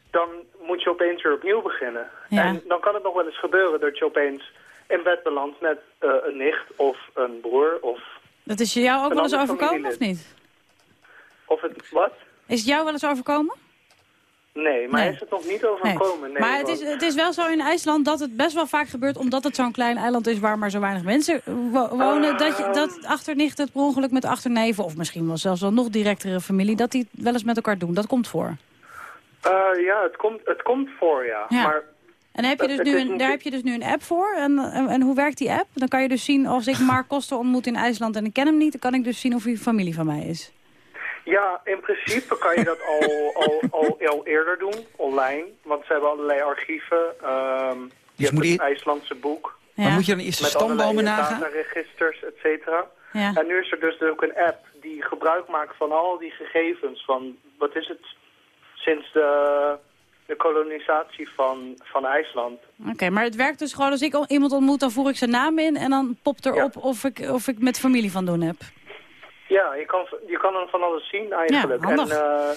dan moet je opeens weer opnieuw beginnen. Ja. En dan kan het nog wel eens gebeuren dat je opeens in bed belandt met een nicht of een broer of... Dat is jou ook wel eens overkomen of niet? Of het, wat? Is het jou wel eens overkomen? Nee, maar Nee. is het nog niet overkomen. Nee. maar het is, het is wel zo in IJsland dat het best wel vaak gebeurt... omdat het zo'n klein eiland is waar maar zo weinig mensen wo- wonen... dat, je, dat achternichten het per ongeluk met achterneven... of misschien wel zelfs wel nog directere familie... dat die het wel eens met elkaar doen. Dat komt voor. Eh, ja, het komt, het komt voor, ja. Ja. Maar En heb je dus nu een, daar heb je dus nu een app voor. En, en, en hoe werkt die app? Dan kan je dus zien als ik Mark Koster ontmoet in IJsland... en ik ken hem niet, dan kan ik dus zien of hij familie van mij is. Ja, in principe kan je dat al, al, al, al eerder doen, online. Want ze hebben allerlei archieven. ehm je hebt moet het je- IJslandse boek. Maar moet je dan eerst de met stambomen nagaan? dataregisters, et cetera. Ja. En nu is er dus ook een app die gebruik maakt van al die gegevens. Van, wat is het, sinds de, de kolonisatie van, van IJsland. Oké, maar het werkt dus gewoon als ik iemand ontmoet... dan voer ik zijn naam in en dan popt erop of, ik, of ik met familie van doen heb. Ja, je kan, je kan er van alles zien eigenlijk. Ja, en eh,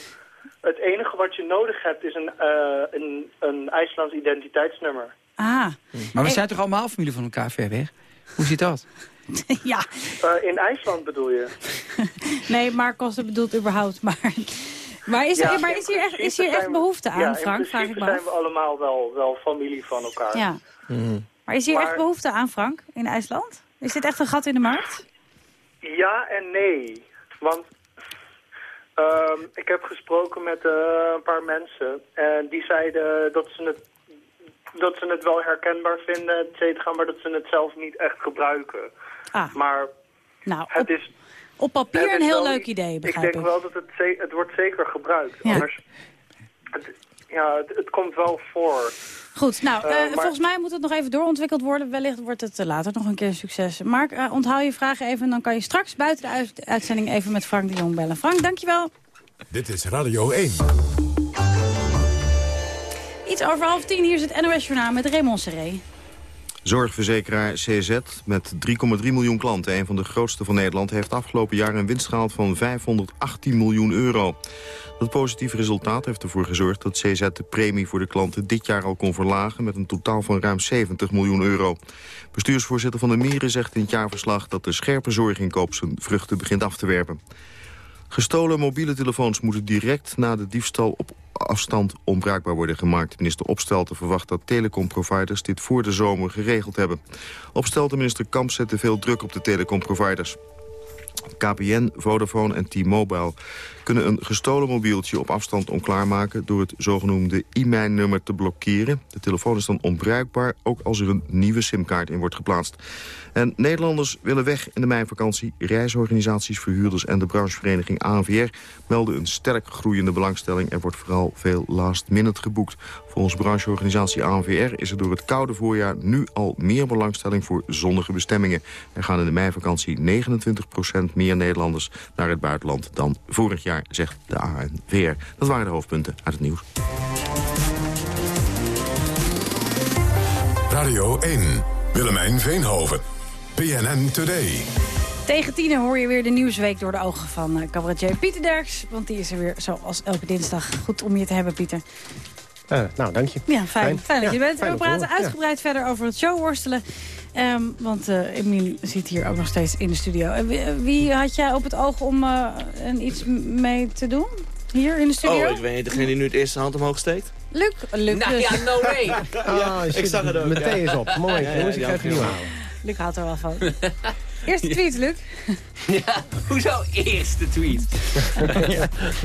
het enige wat je nodig hebt is een, eh, een, een IJslands identiteitsnummer. Ah. Maar we zijn toch allemaal familie van elkaar ver weg? Hoe zit dat? ja. Eh, in IJsland bedoel je? Nee, Mark Koster bedoelt überhaupt, maar... Maar is, Ja, er, maar in is hier echt, is principe hier echt zijn we- behoefte aan, ja, Frank? in Vraag ik principe me af. zijn we allemaal wel, wel familie van elkaar. Ja. Maar is hier echt behoefte aan, Frank, in IJsland? Is dit echt een gat in de markt? Ja en nee. Want ehm, ik heb gesproken met eh, een paar mensen. En die zeiden dat ze het, dat ze het wel herkenbaar vinden, et cetera, maar dat ze het zelf niet echt gebruiken. Ah. Maar Nou, het is... Op papier een heel leuk idee, Ik begrijp denk ik. wel dat het, het wordt zeker gebruikt. Ja. Anders, het, ja, het, het komt wel voor. Goed, nou, Eh, eh, maar- volgens mij moet het nog even doorontwikkeld worden. Wellicht wordt het eh, later nog een keer een succes. Mark, eh, onthoud je vragen even en dan kan je straks buiten de uit- uitzending even met Frank de Jong bellen. Frank, dankjewel. Dit is Radio 1. Iets over half tien, hier is het NOS Journaal met Raymond Serré. Zorgverzekeraar CZ met 3,3 miljoen klanten, een van de grootste van Nederland... heeft afgelopen jaar een winst gehaald van 518 miljoen euro. Dat positieve resultaat heeft ervoor gezorgd dat CZ de premie voor de klanten... dit jaar al kon verlagen met een totaal van ruim 70 miljoen euro. Bestuursvoorzitter van de Mieren zegt in het jaarverslag... dat de scherpe zorginkoop zijn vruchten begint af te werpen. Gestolen mobiele telefoons moeten direct na de diefstal op afstand onbruikbaar worden gemaakt. Minister Opstelten verwacht dat telecomproviders dit voor de zomer geregeld hebben. Opstelten minister Kamp zette veel druk op de telecomproviders. KPN, Vodafone en T-Mobile kunnen een gestolen mobieltje op afstand onklaarmaken door het zogenoemde e-mail-nummer te blokkeren. De telefoon is dan onbruikbaar, ook als er een nieuwe simkaart in wordt geplaatst. En Nederlanders willen weg in de meivakantie. Reisorganisaties, verhuurders en de branchevereniging ANVR melden een sterk groeiende belangstelling. Er wordt vooral veel last minute geboekt. Volgens brancheorganisatie ANVR is er door het koude voorjaar nu al meer belangstelling voor zonnige bestemmingen. Er gaan in de meivakantie 29% meer Nederlanders naar het buitenland dan vorig jaar, zegt de ANVR. Dat waren de hoofdpunten uit het nieuws. Radio 1. Willemijn Veenhoven. PNN Today. Tegen tien hoor je weer de Nieuwsweek door de ogen van eh, cabaretier Pieter Derks. Want die is er weer zoals elke dinsdag. Goed om je te hebben, Pieter. Eh, nou, dank je. Ja, fijn. Fijn, dat Ja, je bent. fijn We praten ja. uitgebreid verder over het showworstelen. Ehm, want eh Emiel zit hier ook nog steeds in de studio. En wie, wie had jij op het oog om eh, een iets mee te doen? Hier in de studio? Oh, ik weet niet, degene die nu het eerste hand omhoog steekt? Luc, Luc Nou dus. ja, no way. Ah, je ik zag het ook. Meteen ja. is op. Mooi. Ja, ja, Jongens, ik ja, ga het ja, ja. halen. Luc houdt er wel van. Eerste tweet, Luc. Hoezo eerste tweet?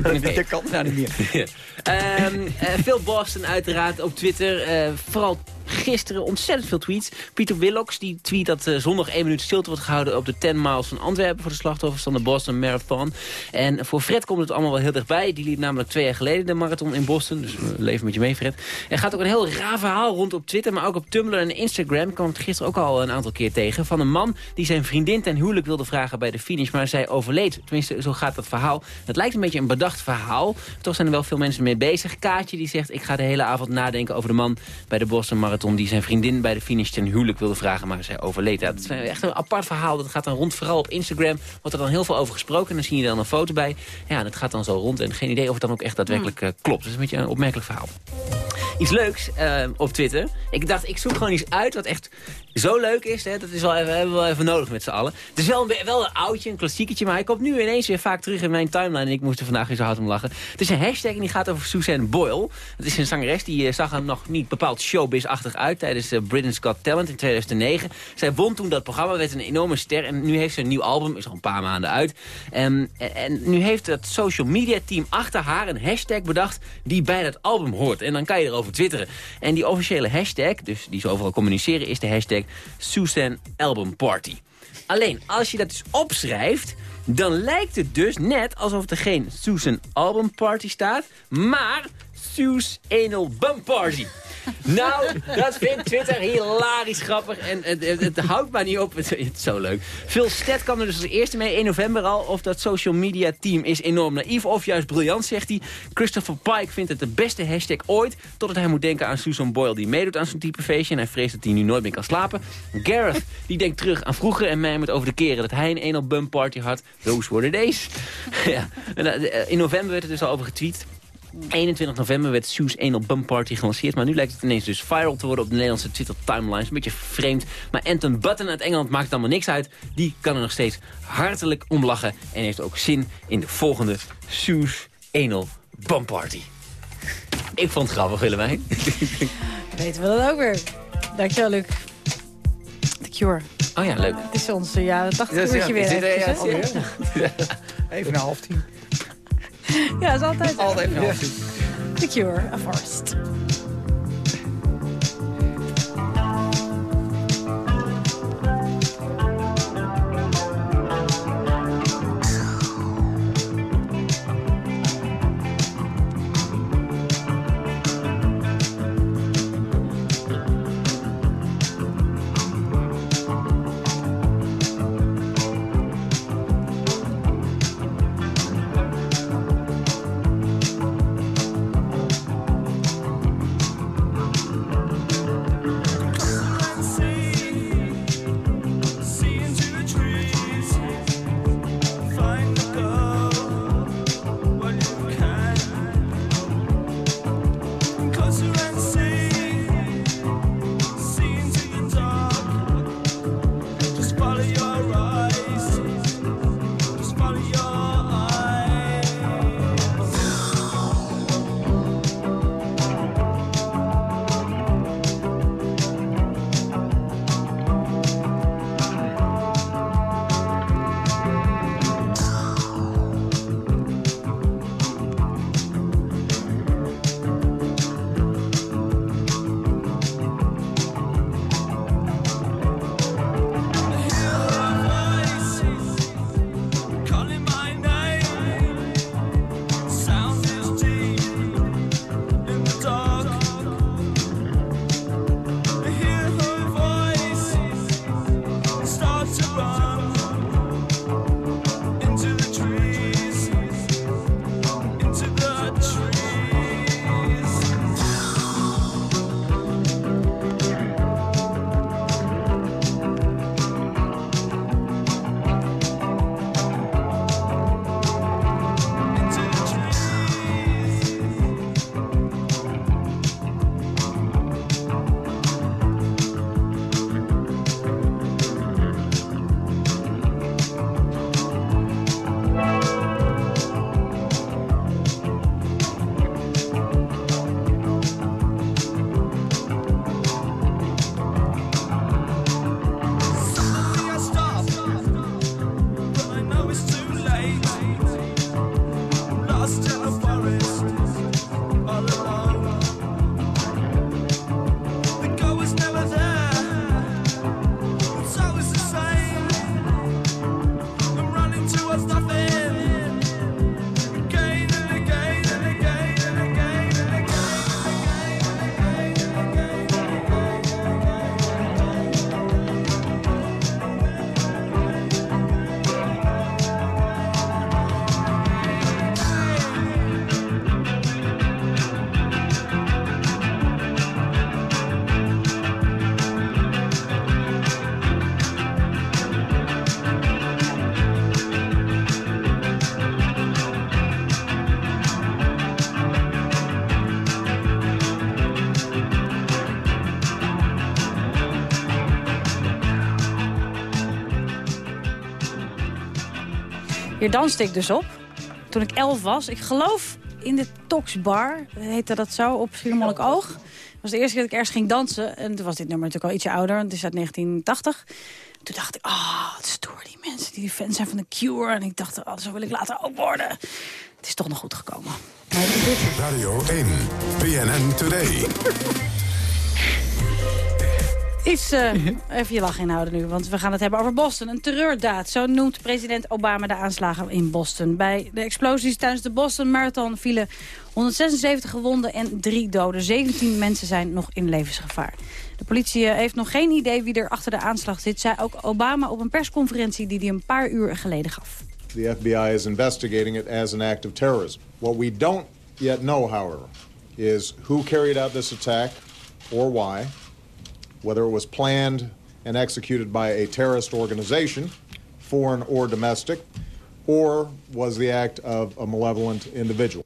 Dat kan nou niet meer. Ehm, eh, veel Boston uiteraard op Twitter. Eh, vooral gisteren ontzettend veel tweets. Pieter Willocks die tweet dat eh, zondag één minuut stilte wordt gehouden... op de 10 miles van Antwerpen voor de slachtoffers van de Boston Marathon. En voor Fred komt het allemaal wel heel dichtbij. Die liep namelijk twee jaar geleden de marathon in Boston. Dus we leven met je mee, Fred. Er gaat ook een heel raar verhaal rond op Twitter... maar ook op Tumblr en Instagram. kwam het gisteren ook al een aantal keer tegen. Van een man die zijn vriendin ten huwelijk wilde vragen bij de finish... maar zij overleed. Tenminste, zo gaat dat verhaal. Het lijkt een beetje een bedacht verhaal. Toch zijn er wel veel mensen mee bezig. Kaatje die zegt, ik ga de hele avond nadenken over de man bij de Boston Marathon... die zijn vriendin bij de finish ten huwelijk wilde vragen, maar zij overleed. Dat is echt een apart verhaal. Dat gaat dan rond, vooral op Instagram. Wordt er dan heel veel over gesproken en dan zie je dan een foto bij. Ja, en het gaat dan zo rond en geen idee of het dan ook echt daadwerkelijk eh, klopt. Dat is een beetje een opmerkelijk verhaal. Iets leuks uh, op Twitter. Ik dacht, ik zoek gewoon iets uit wat echt zo leuk is. Hè, dat is wel even, hebben we wel even nodig met z'n allen. Het is wel een, wel een oudje, een klassieketje, maar hij komt nu ineens weer vaak terug in mijn timeline. En ik moest er vandaag weer zo hard om lachen. Het is een hashtag en die gaat over Suzanne Boyle. Het is een zangeres, die uh, zag er nog niet bepaald showbiz-achtig uit tijdens uh, Britain's Got Talent in 2009. Zij won toen dat programma, werd een enorme ster. En nu heeft ze een nieuw album, is al een paar maanden uit. Um, en, nu heeft het social media team achter haar een hashtag bedacht die bij dat album hoort. En dan kan je erover twitteren. En die officiële hashtag, dus die ze overal communiceren, is de hashtag Susan Album Party. Alleen, als je dat dus opschrijft, dan lijkt het dus net alsof er geen Susan Album Party staat, maar Sue's Anal Bum Party. Nou, dat vindt Twitter hilarisch grappig. En het, het, het houdt maar niet op. Het, is zo leuk. Phil Stedt kwam er dus als eerste mee 1 november al. Of dat social media team is enorm naïef of juist briljant, zegt hij. Christopher Pike vindt het de beste hashtag ooit. Totdat hij moet denken aan Susan Boyle die meedoet aan zo'n type feestje. En hij vreest dat hij nu nooit meer kan slapen. Gareth, die denkt terug aan vroeger en mij met over de keren dat hij een 1 op bum party had. Those were the days. ja. In november werd er dus al over getweet. 21 november werd Sue's Anal Bum Party gelanceerd. Maar nu lijkt het ineens dus viral te worden op de Nederlandse Twitter-timelines. Een beetje vreemd. Maar Anton Button uit Engeland maakt allemaal niks uit. Die kan er nog steeds hartelijk om lachen. En heeft ook zin in de volgende Sue's Anal Bum Party. Ik vond het grappig, Willemijn. Weten we dat ook weer. Dankjewel, Luc. The Cure. Oh ja, leuk. Het is ons ja, 80 uurtje weer. Ja, Even na half tien. Ja, is altijd Altijd een The Cure, A Forest. Hier danste ik dus op. Toen ik elf was. Ik geloof in de Tox Bar, heette dat zo, op Schiermonnikoog. Dat was de eerste keer dat ik ergens ging dansen. En toen was dit nummer natuurlijk al ietsje ouder. Het is uit 1980. Toen dacht ik, ah, oh, wat stoer die mensen die fan zijn van The Cure. En ik dacht, oh, zo wil ik later ook worden. Het is toch nog goed gekomen. Radio 1, BNN Today. Iets, uh, even je lach inhouden nu, want we gaan het hebben over Boston. Een terreurdaad, zo noemt president Obama de aanslagen in Boston. Bij de explosies tijdens de Boston Marathon vielen 176 gewonden en drie doden. 17 mensen zijn nog in levensgevaar. De politie eh, heeft nog geen idee wie er achter de aanslag zit... zei ook Obama op een persconferentie die hij een paar uur geleden gaf. The FBI is investigating it as an act of terrorism. What we don't yet know, however, is who carried out this attack or why, whether it was planned and executed by a terrorist organization, foreign or domestic, or was the act of a malevolent individual.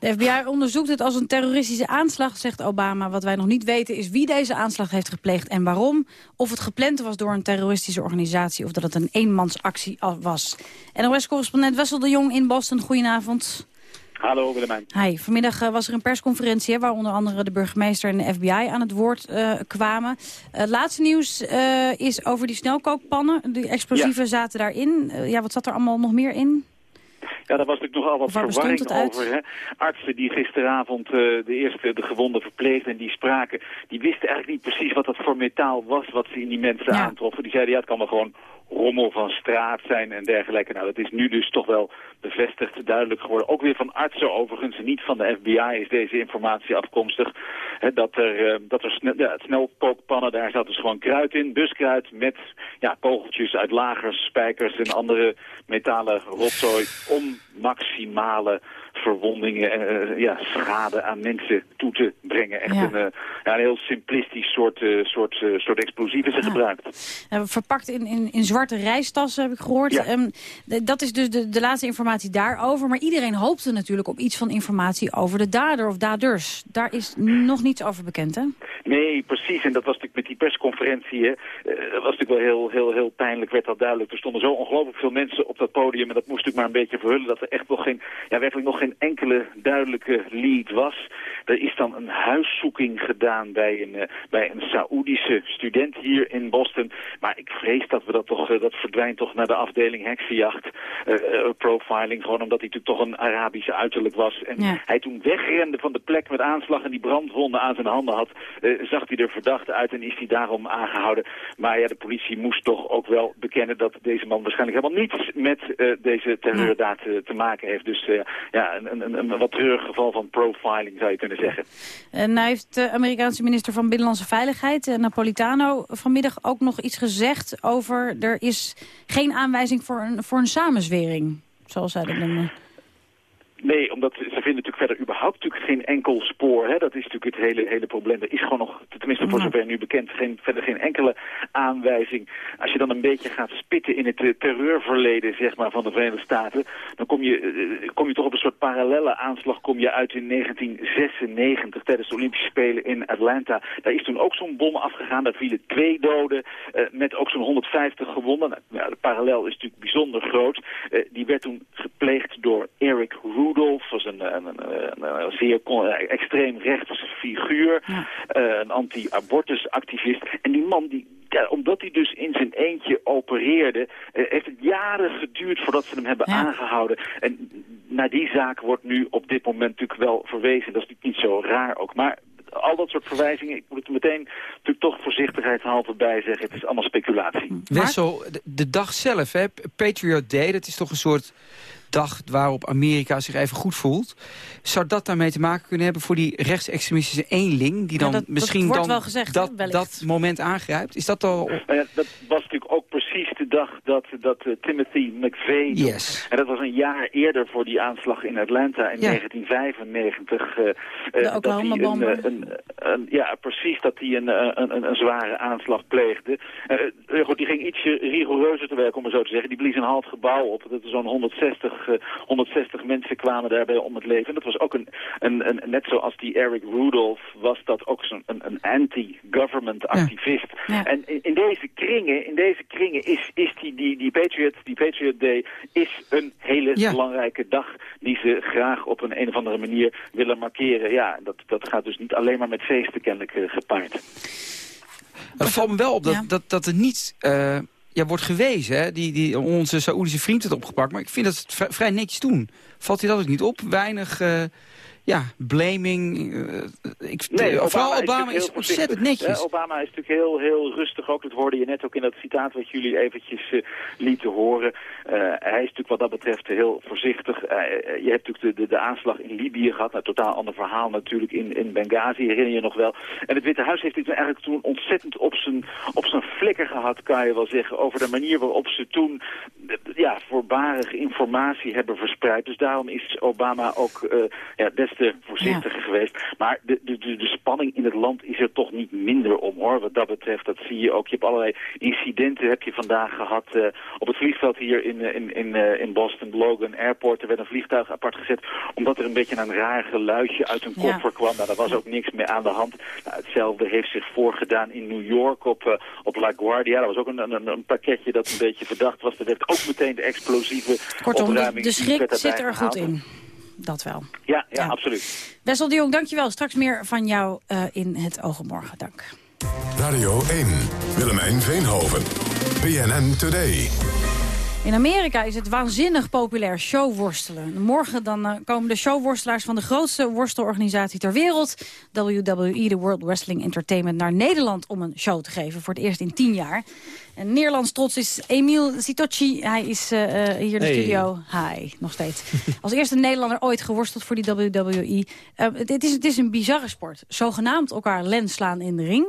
De FBI onderzoekt het als een terroristische aanslag, zegt Obama. Wat wij nog niet weten is wie deze aanslag heeft gepleegd en waarom. Of het gepland was door een terroristische organisatie... of dat het een eenmansactie was. NOS-correspondent Wessel de Jong in Boston, goedenavond. Hallo Willemijn. Hi, vanmiddag uh, was er een persconferentie... waar onder andere de burgemeester en de FBI aan het woord uh, kwamen. Het uh, laatste nieuws is over die snelkookpannen. Die explosieven ja. zaten daarin. ja, wat zat er allemaal nog meer in? Ja, daar was natuurlijk nogal wat verwarring over. Hè? Artsen die gisteravond uh, de eerste de gewonden verpleegden en die spraken... die wisten eigenlijk niet precies wat dat voor metaal was wat ze in die mensen ja. aantroffen. Die zeiden, ja, het kan wel gewoon rommel van straat zijn en dergelijke. Nou, dat is nu dus toch wel bevestigd, duidelijk geworden. Ook weer van artsen overigens, niet van de FBI is deze informatie afkomstig. Dat er, uh, dat er snel, ja, snelkookpannen, daar zat dus gewoon kruid in, buskruid met ja, kogeltjes uit lagers, spijkers en andere metalen rotzooi om maximale verwondingen en uh, ja, schade aan mensen toe te brengen. Echt ja. een, uh, ja, een heel simplistisch soort, uh, soort, soort explosief is er gebruikt. verpakt in, in, in zwarte reistassen heb ik gehoord. Ja. Um, dat is dus de, de laatste informatie daarover. Maar iedereen hoopte natuurlijk op iets van informatie over de dader of daders. Daar is nog niets over bekend, hè? Nee, precies. En dat was natuurlijk met die persconferentie. Hè, dat was natuurlijk wel heel, heel, heel pijnlijk, werd dat duidelijk. Er stonden zo ongelooflijk veel mensen op dat podium. En dat moest natuurlijk maar een beetje verhullen dat er echt nog geen, ja, werkelijk nog geen enkele duidelijke lead was. Er is dan een huiszoeking gedaan bij een, uh, bij een Saoedische student hier in Boston. Maar ik vrees dat we dat toch, uh, dat verdwijnt toch naar de afdeling heksenjacht. Uh, profiling, gewoon omdat hij natuurlijk toch een Arabische uiterlijk was. En ja. hij toen wegrende van de plek met aanslag en die brandwonden aan zijn handen had, zag hij er verdachte uit en is hij daarom aangehouden. Maar ja, de politie moest toch ook wel bekennen dat deze man waarschijnlijk helemaal niets met deze terreurdaad te maken heeft. Dus ja, een, een, een wat treurig geval van profiling zou je kunnen zeggen. En nou heeft de Amerikaanse minister van Binnenlandse Veiligheid, Napolitano, vanmiddag ook nog iets gezegd over... er is geen aanwijzing voor een, voor een samenzwering, zoals zij dat noemen. Nee, omdat ze vinden natuurlijk verder überhaupt natuurlijk geen enkel spoor. Hè? Dat is natuurlijk het hele, hele probleem. Er is gewoon nog, tenminste voor zover nu bekend, geen, verder geen enkele aanwijzing. Als je dan een beetje gaat spitten in het uh, terreurverleden zeg maar, van de Verenigde Staten... dan kom je, uh, kom je toch op een soort parallelle aanslag kom je uit in 1996 tijdens de Olympische Spelen in Atlanta. Daar is toen ook zo'n bom afgegaan. Daar vielen twee doden uh, met ook zo'n 150 gewonden. Nou, de parallel is natuurlijk bijzonder groot. die werd toen gepleegd door Eric Rudolph. Rudolph was een, een, een, een zeer extreem rechtse figuur, ja. uh, een anti-abortus activist. En die man, die, ja, omdat hij dus in zijn eentje opereerde, uh, heeft het jaren geduurd voordat ze hem hebben ja. aangehouden. En naar die zaak wordt nu op dit moment natuurlijk wel verwezen. Dat is natuurlijk niet zo raar ook. Maar al dat soort verwijzingen, ik moet het meteen natuurlijk toch voorzichtigheidshalve bij zeggen. Het is allemaal speculatie. Wessel, de, de dag zelf, hè, Patriot Day, dat is toch een soort dag waarop Amerika zich even goed voelt. Zou dat daarmee te maken kunnen hebben voor die rechtsextremistische eenling... die dan ja, dat, misschien dat dan wel gezegd, dat, hè, dat moment aangrijpt? Is dat al... Nou ja, dat was natuurlijk ook precies de dag dat, dat uh, Timothy McVeigh... Yes. En dat was een jaar eerder voor die aanslag in Atlanta in Ja. 1995. uh, uh, De dat hij een, een, een- ja, precies, dat hij een, een, een, zware aanslag pleegde. Uh, goed, die ging ietsje rigoureuzer te werk, om het zo te zeggen. Die blies een half gebouw op. Dat er zo'n 160, uh, 160 mensen kwamen daarbij om het leven. En dat was ook een, een, een net zoals die Eric Rudolph, was dat ook zo'n een, een anti-government activist. Ja. En in, in deze kringen, in deze kringen is, is die, die, die, Patriot, die Patriot Day is een hele belangrijke dag die ze graag op een, een of andere manier willen markeren. Ja, dat, dat gaat dus niet alleen maar met feesten kennelijk uh, gepaard. Het valt me wel op dat, dat, dat er niet... Uh, ja, wordt gewezen, hè? Die, die, onze Saoedische vriend het opgepakt. Maar ik vind dat het vrij netjes doen. Valt hij dat ook niet op? Weinig... Uh, ja, blaming. Uh, ik, nee, Obama vooral Obama is, ontzettend netjes. Obama is natuurlijk heel, heel rustig ook. Dat hoorde je net ook in dat citaat wat jullie eventjes uh, lieten horen. Hij is natuurlijk wat dat betreft heel voorzichtig. je hebt natuurlijk de, de, de, aanslag in Libië gehad. Een totaal ander verhaal natuurlijk in, in Benghazi, herinner je nog wel. En het Witte Huis heeft dit eigenlijk toen ontzettend op zijn, op zijn flikker gehad, kan je wel zeggen. Over de manier waarop ze toen ja, voorbarige informatie hebben verspreid. Dus daarom is Obama ook ja, des te voorzichtiger geweest. Maar de, de, de, spanning in het land is er toch niet minder om, hoor. Wat dat betreft, dat zie je ook. Je hebt allerlei incidenten heb je vandaag gehad uh, op het vliegveld hier in, in, in, uh, in Boston, Logan Airport. Er werd een vliegtuig apart gezet, omdat er een beetje een raar geluidje uit een koffer ja. kwam. Nou, daar was ook niks meer aan de hand. Nou, hetzelfde heeft zich voorgedaan in New York op, uh, op LaGuardia. Dat was ook een, een, een, pakketje dat een beetje verdacht was. Er werd ook meteen de explosieve Kortom, opruiming. de schrik zit er goed in dat wel. Ja, ja, ja. absoluut. Wessel de Jong, dankjewel. Straks meer van jou uh, in het Ogenmorgen. Dank. Radio 1, Willemijn Veenhoven, BNN Today. In Amerika is het waanzinnig populair showworstelen. Morgen dan uh, komen de showworstelaars van de grootste worstelorganisatie ter wereld... WWE, de World Wrestling Entertainment, naar Nederland om een show te geven. Voor het eerst in tien jaar. En Nederlands trots is Emil Sitocci. Hij is uh, uh, hier in de Hey. studio. Hi, nog steeds. Als eerste Nederlander ooit geworsteld voor die WWE. Uh, het, is, het is een bizarre sport. Zogenaamd elkaar lens slaan in de ring.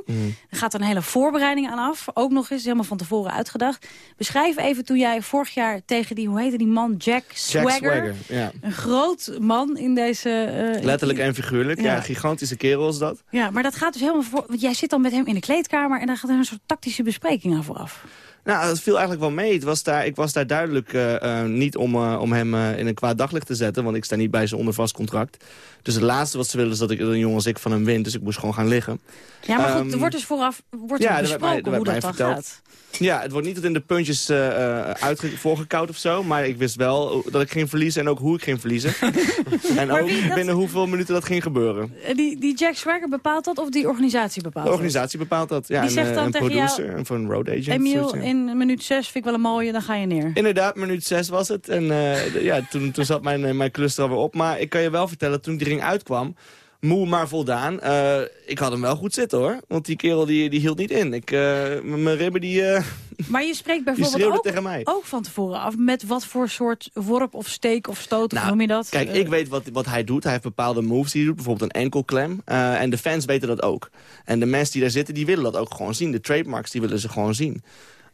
Er gaat een hele voorbereiding aan af. Ook nog eens helemaal van tevoren uitgedacht. Beschrijf even toen jij vorig jaar tegen die, hoe heette die man? Jack Swagger. Jack Swagger, ja. Een groot man in deze... eh, Letterlijk en figuurlijk. Ja, Ja. gigantische kerel is dat. Ja, maar dat gaat dus helemaal voor... Want jij zit dan met hem in de kleedkamer... en dan gaat er een soort tactische bespreking aan vooraf. Nou, dat viel eigenlijk wel mee. Het was daar, ik was daar duidelijk eh, eh, niet om, eh, om hem in een kwaad daglicht te zetten... want ik sta niet bij ze onder vast contract. Dus het laatste wat ze willen is dat ik een jongen als ik van hem win. Dus ik moest gewoon gaan liggen. Ja, maar goed, Ehm, er wordt dus vooraf wordt ja, er werd besproken hoe dat dan gaat. Ja, het wordt niet tot in de puntjes uitge- voorgekoud of zo. Maar ik wist wel dat ik ging verliezen en ook hoe ik ging verliezen. en ook dat- binnen hoeveel minuten dat ging gebeuren. Eh, Die, die Jack Swagger bepaalt dat of die organisatie bepaalt De dat? organisatie bepaalt dat. Ja, Die een, zegt dan een tegen producer en voor een road agent. Emiel, ja. in minuut 6 vind ik wel een mooie, dan ga je neer. Inderdaad, minuut 6 was het. En de- ja, toen, toen zat mijn, mijn klus er alweer op. Maar ik kan je wel vertellen, toen ik uitkwam... moe maar voldaan. eh, ik had hem wel goed zitten hoor. Want die kerel die, die hield niet in. Ik, eh, mijn ribben die... eh, Maar je spreekt bijvoorbeeld ook, tegen mij. ook van tevoren af... met wat voor soort worp of steek of stoot, of Nou, hoe noem je dat? Kijk, ik weet wat, wat hij doet. Hij heeft bepaalde moves die hij doet. Bijvoorbeeld een enkelklem. En de fans weten dat ook. En de mensen die daar zitten, die willen dat ook gewoon zien. De trademarks, die willen ze gewoon zien.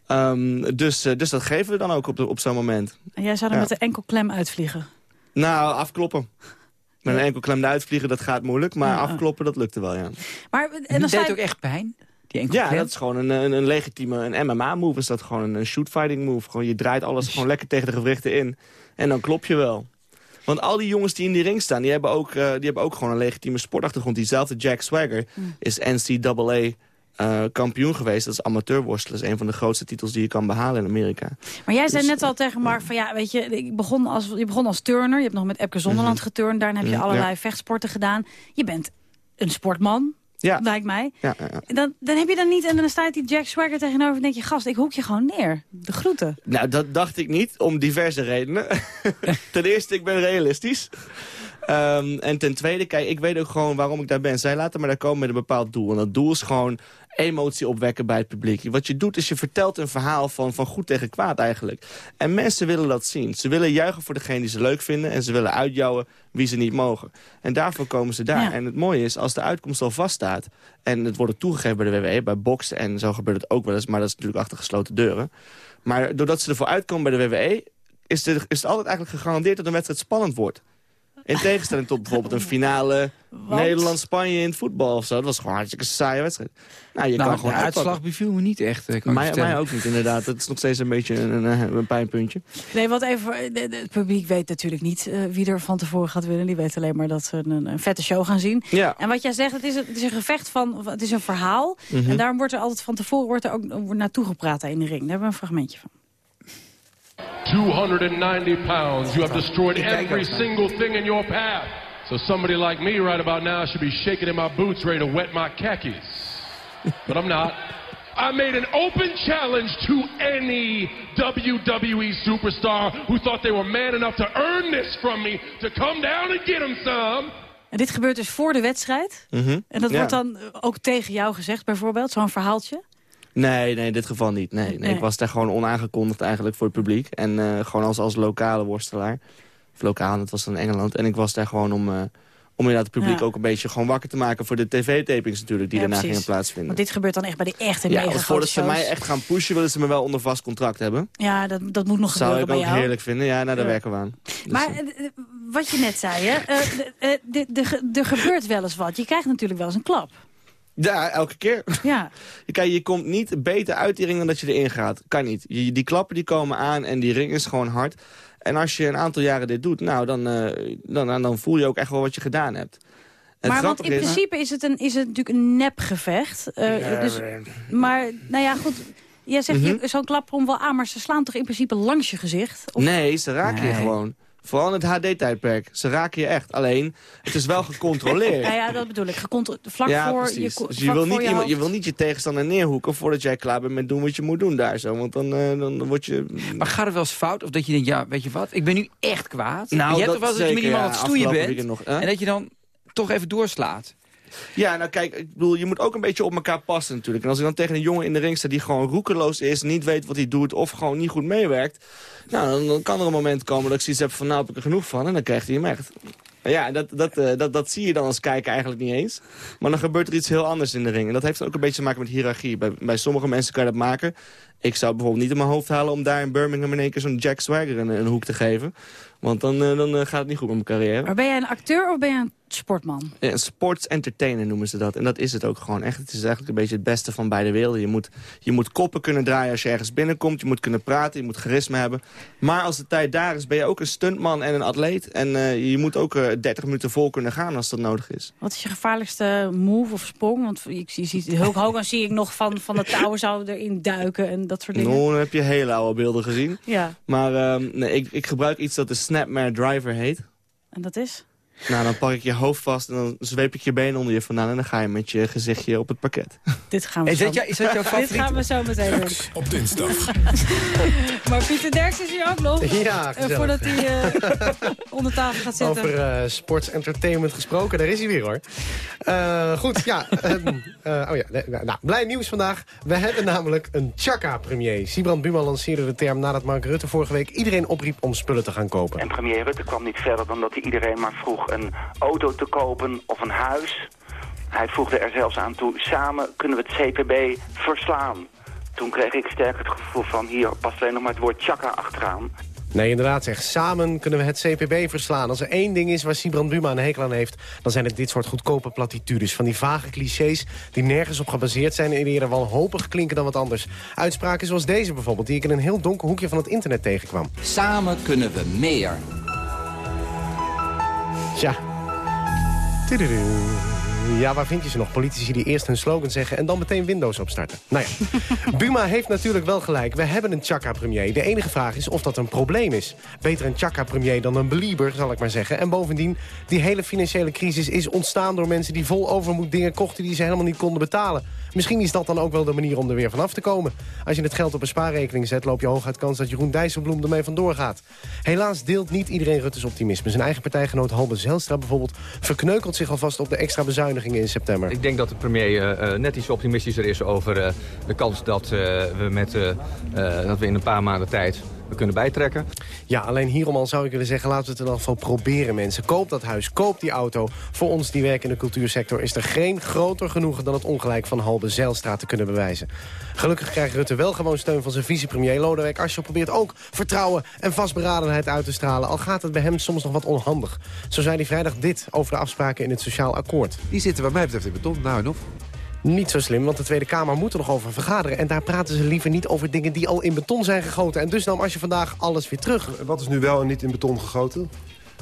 Ehm, dus, dus dat geven we dan ook op, de- op zo'n moment. En jij zou er Ja. met de enkel klem uitvliegen. Nou, afkloppen. Met een enkelklem uitvliegen, dat gaat moeilijk. Maar Ja. afkloppen, dat lukte wel, ja. Maar, en dan deed het je- ook echt pijn? Die Ja, dat is gewoon een, een, een legitieme een MMA-move. Is dat gewoon een, een shoot-fighting move. Gewoon, je draait alles gewoon lekker tegen de gewrichten in. En dan klop je wel. Want al die jongens die in die ring staan, die hebben ook, eh, die hebben ook gewoon een legitieme sportachtergrond. Diezelfde Jack Swagger is NCAA eh, kampioen geweest. Dat is amateurworstelen. Dat is een van de grootste titels die je kan behalen in Amerika. Maar jij zei Dus- net al tegen Mark van ja, weet je, ik begon als, je begon als turner. Je hebt nog met Epke Zonderland Mhm. geturnd. Daarna heb je Mhm, allerlei ja. vechtsporten gedaan. Je bent een sportman, Ja. lijkt mij. Ja, ja, ja. Dan, dan heb je dan niet, en dan staat die Jack Swagger tegenover en denk je, gast, ik hoek je gewoon neer. De groeten. Nou, dat dacht ik niet, om diverse redenen. ten eerste, ik ben realistisch. Ehm, en ten tweede, kijk, ik weet ook gewoon waarom ik daar ben. Zij laten me daar komen met een bepaald doel. En dat doel is gewoon emotie opwekken bij het publiek. Wat je doet is je vertelt een verhaal van, van goed tegen kwaad eigenlijk. En mensen willen dat zien. Ze willen juichen voor degene die ze leuk vinden... en ze willen uitjouwen wie ze niet mogen. En daarvoor komen ze daar. Ja. En het mooie is, als de uitkomst al vaststaat... en het wordt toegegeven bij de WWE, bij boksen... en zo gebeurt het ook wel eens, maar dat is natuurlijk achter gesloten deuren... maar doordat ze ervoor uitkomen bij de WWE... is, er, is het altijd eigenlijk gegarandeerd dat een wedstrijd spannend wordt. In tegenstelling tot bijvoorbeeld een finale Nederland-Spanje in het voetbal of zo. Dat was gewoon hartstikke saaie wedstrijd. Nou, je nou, kan gewoon de uitslag beviel me niet echt. eh, Kan mij, ook niet, inderdaad. Het is nog steeds een beetje een, een, een pijnpuntje. Nee, wat even, de- het publiek weet natuurlijk niet eh, wie er van tevoren gaat winnen. Die weet alleen maar dat ze een, een vette show gaan zien. Ja. En wat jij zegt, het is, een, het is een gevecht van, het is een verhaal. Mhm. En daarom wordt er altijd van tevoren wordt er ook wordt naartoe gepraat in de ring. Daar hebben we een fragmentje van. 290 pounds. You have destroyed every single thing in your path. So somebody like me right about now should be shaking in my boots ready to wet my khakis. But I'm not. I made an open challenge to any WWE superstar who thought they were man enough to earn this from me to come down and get him some. En dit gebeurt dus voor de wedstrijd. Mhm. En dat Ja. wordt dan ook tegen jou gezegd bijvoorbeeld, zo'n verhaaltje. Nee, nee, in dit geval niet. Nee, nee. Nee. Ik was daar gewoon onaangekondigd eigenlijk voor het publiek. En eh, gewoon als, als lokale worstelaar. Of lokaal, het was dan in Engeland. En ik was daar gewoon om, eh, om inderdaad het publiek Ja. ook een beetje gewoon wakker te maken... voor de tv-tapings natuurlijk die Ja, daarna precies. gingen plaatsvinden. Want dit gebeurt dan echt bij de echte ja, mega voordat ze mij echt gaan pushen... willen ze me wel onder vast contract hebben. Ja, dat, dat moet nog Zou gebeuren ik bij ook jou. heerlijk vinden. Ja, nou, daar Ja. werken we aan. Maar eh, wat je net zei, hè, er gebeurt wel eens wat. Je krijgt natuurlijk wel eens een klap. Ja, elke keer. Ja. Kijk, je komt niet beter uit die ring dan dat je erin gaat. Kan niet. Je, die klappen die komen aan en die ring is gewoon hard. En als je een aantal jaren dit doet, nou, dan, eh, dan, dan voel je ook echt wel wat je gedaan hebt. Maar want in is- principe is het, een, is het natuurlijk een nepgevecht. Eh, Ja, dus, maar- maar, nou ja, goed. Jij zegt, Mhm. je zo'n klap komt wel aan, maar ze slaan toch in principe langs je gezicht? Of- Nee, ze raken je gewoon. Vooral in het HD-tijdperk. Ze raken je echt. Alleen, het is wel gecontroleerd. Ja, ja, dat bedoel ik. Gecontro- vlak ja, voor precies. je, dus je wil, voor niet je iemand, je wil niet je tegenstander neerhoeken voordat jij klaar bent met doen wat je moet doen daar zo. Want dan, eh, dan word je... Maar gaat het wel eens fout? Of dat je denkt, ja, weet je wat, ik ben nu echt kwaad. Nou, je hebt dat toch wel eens dat je iemand aan ja, het stoeien bent. nog, en dat je dan toch even doorslaat. Ja, nou kijk, ik bedoel, je moet ook een beetje op elkaar passen natuurlijk. En als ik dan tegen een jongen in de ring sta die gewoon roekeloos is... niet weet wat hij doet of gewoon niet goed meewerkt... nou, dan, kan er een moment komen dat ik zoiets heb van... nou, heb ik er genoeg van en dan krijgt hij hem echt. Ja, dat, dat, eh, dat, dat zie je dan als kijker eigenlijk niet eens. Maar dan gebeurt er iets heel anders in de ring. En dat heeft ook een beetje te maken met hiërarchie. Bij, bij sommige mensen kan je dat maken. Ik zou bijvoorbeeld niet in mijn hoofd halen om daar in Birmingham in één keer zo'n Jack Swagger een, een hoek te geven. Want dan, eh, dan eh, gaat het niet goed met mijn carrière. Maar ben jij een acteur of ben je een sportman? Ja, Een sports entertainer noemen ze dat. En dat is het ook gewoon echt. Het is eigenlijk een beetje het beste van beide werelden. Je moet, je moet koppen kunnen draaien als je ergens binnenkomt. Je moet kunnen praten, je moet charisma hebben. Maar als de tijd daar is, ben je ook een stuntman en een atleet. En eh, je moet ook eh 30 minuten vol kunnen gaan als dat nodig is. Wat is je gevaarlijkste move of sprong? Want ik zie, zie Hulk Hogan zie ik nog van, van de touwen zou erin duiken en dat soort dingen. Nou, dan heb je hele oude beelden gezien. Ja, Maar ehm, nee, ik, ik gebruik iets dat de Snapmare Driver heet. en dat is? Nou, dan pak ik je hoofd vast en dan zweep ik je been onder je vandaan... en dan ga je met je gezichtje op het parket. Dit gaan we Is zo, is dat jouw Dit favoriete? gaan we zo meteen doen. Op dinsdag. Maar Pieter Derks is hier ook nog. Ja, Eh, gezellig. voordat hij eh, onder tafel gaat zitten. Over eh, sports entertainment gesproken, daar is hij weer hoor. Eh, goed, ja. ehm, eh, oh ja, nou, nou, blij nieuws vandaag. We hebben namelijk een Chaka-premier. Sibrand Buma lanceerde de term nadat Mark Rutte vorige week iedereen opriep om spullen te gaan kopen. En premier Rutte kwam niet verder dan dat hij iedereen maar vroeg een auto te kopen of een huis. Hij voegde er zelfs aan toe, samen kunnen we het CPB verslaan. Toen kreeg ik sterk het gevoel van, hier past alleen nog maar het woord chakka achteraan. Nee, inderdaad zeg. Samen kunnen we het CPB verslaan. Als er één ding is waar Sibrand Buma een hekel aan heeft... dan zijn het dit soort goedkope platitudes. Van die vage clichés die nergens op gebaseerd zijn... en eerder wanhopig klinken dan wat anders. Uitspraken zoals deze bijvoorbeeld... die ik in een heel donker hoekje van het internet tegenkwam. Samen kunnen we meer. Tja. Tududu. Ja, waar vind je ze nog? Politici die eerst hun slogan zeggen en dan meteen Windows opstarten. Nou ja, Buma heeft natuurlijk wel gelijk. We hebben een Chaka-premier. De enige vraag is of dat een probleem is. Beter een Chaka-premier dan een belieber, zal ik maar zeggen. En bovendien, die hele financiële crisis is ontstaan door mensen... die vol overmoed dingen kochten die ze helemaal niet konden betalen. Misschien is dat dan ook wel de manier om er weer vanaf te komen. Als je het geld op een spaarrekening zet... loop je hooguit kans dat Jeroen Dijsselbloem ermee vandoor gaat. Helaas deelt niet iedereen Rutte's optimisme. Zijn eigen partijgenoot Halbe Zijlstra bijvoorbeeld... verkneukelt zich alvast op de extra in september. Ik denk dat de premier eh, eh, net iets optimistischer is over eh, de kans dat, we met, dat we in een paar maanden tijd we kunnen bijtrekken. Ja, alleen hierom al zou ik willen zeggen, laten we het in ieder geval proberen mensen. Koop dat huis, koop die auto. Voor ons die werken in de cultuursector is er geen groter genoegen dan het ongelijk van Halbe Zijlstra te kunnen bewijzen. Gelukkig krijgt Rutte wel gewoon steun van zijn vicepremier Lodewijk Asscher probeert ook vertrouwen en vastberadenheid uit te stralen. Al gaat het bij hem soms nog wat onhandig. Zo zei hij vrijdag dit over de afspraken in het sociaal akkoord. Die zitten wat mij betreft in beton, nou en of. Niet zo slim, want de Tweede Kamer moet er nog over vergaderen. En daar praten ze liever niet over dingen die al in beton zijn gegoten. En dus nam als je vandaag alles weer terug. Wat is nu wel en niet in beton gegoten?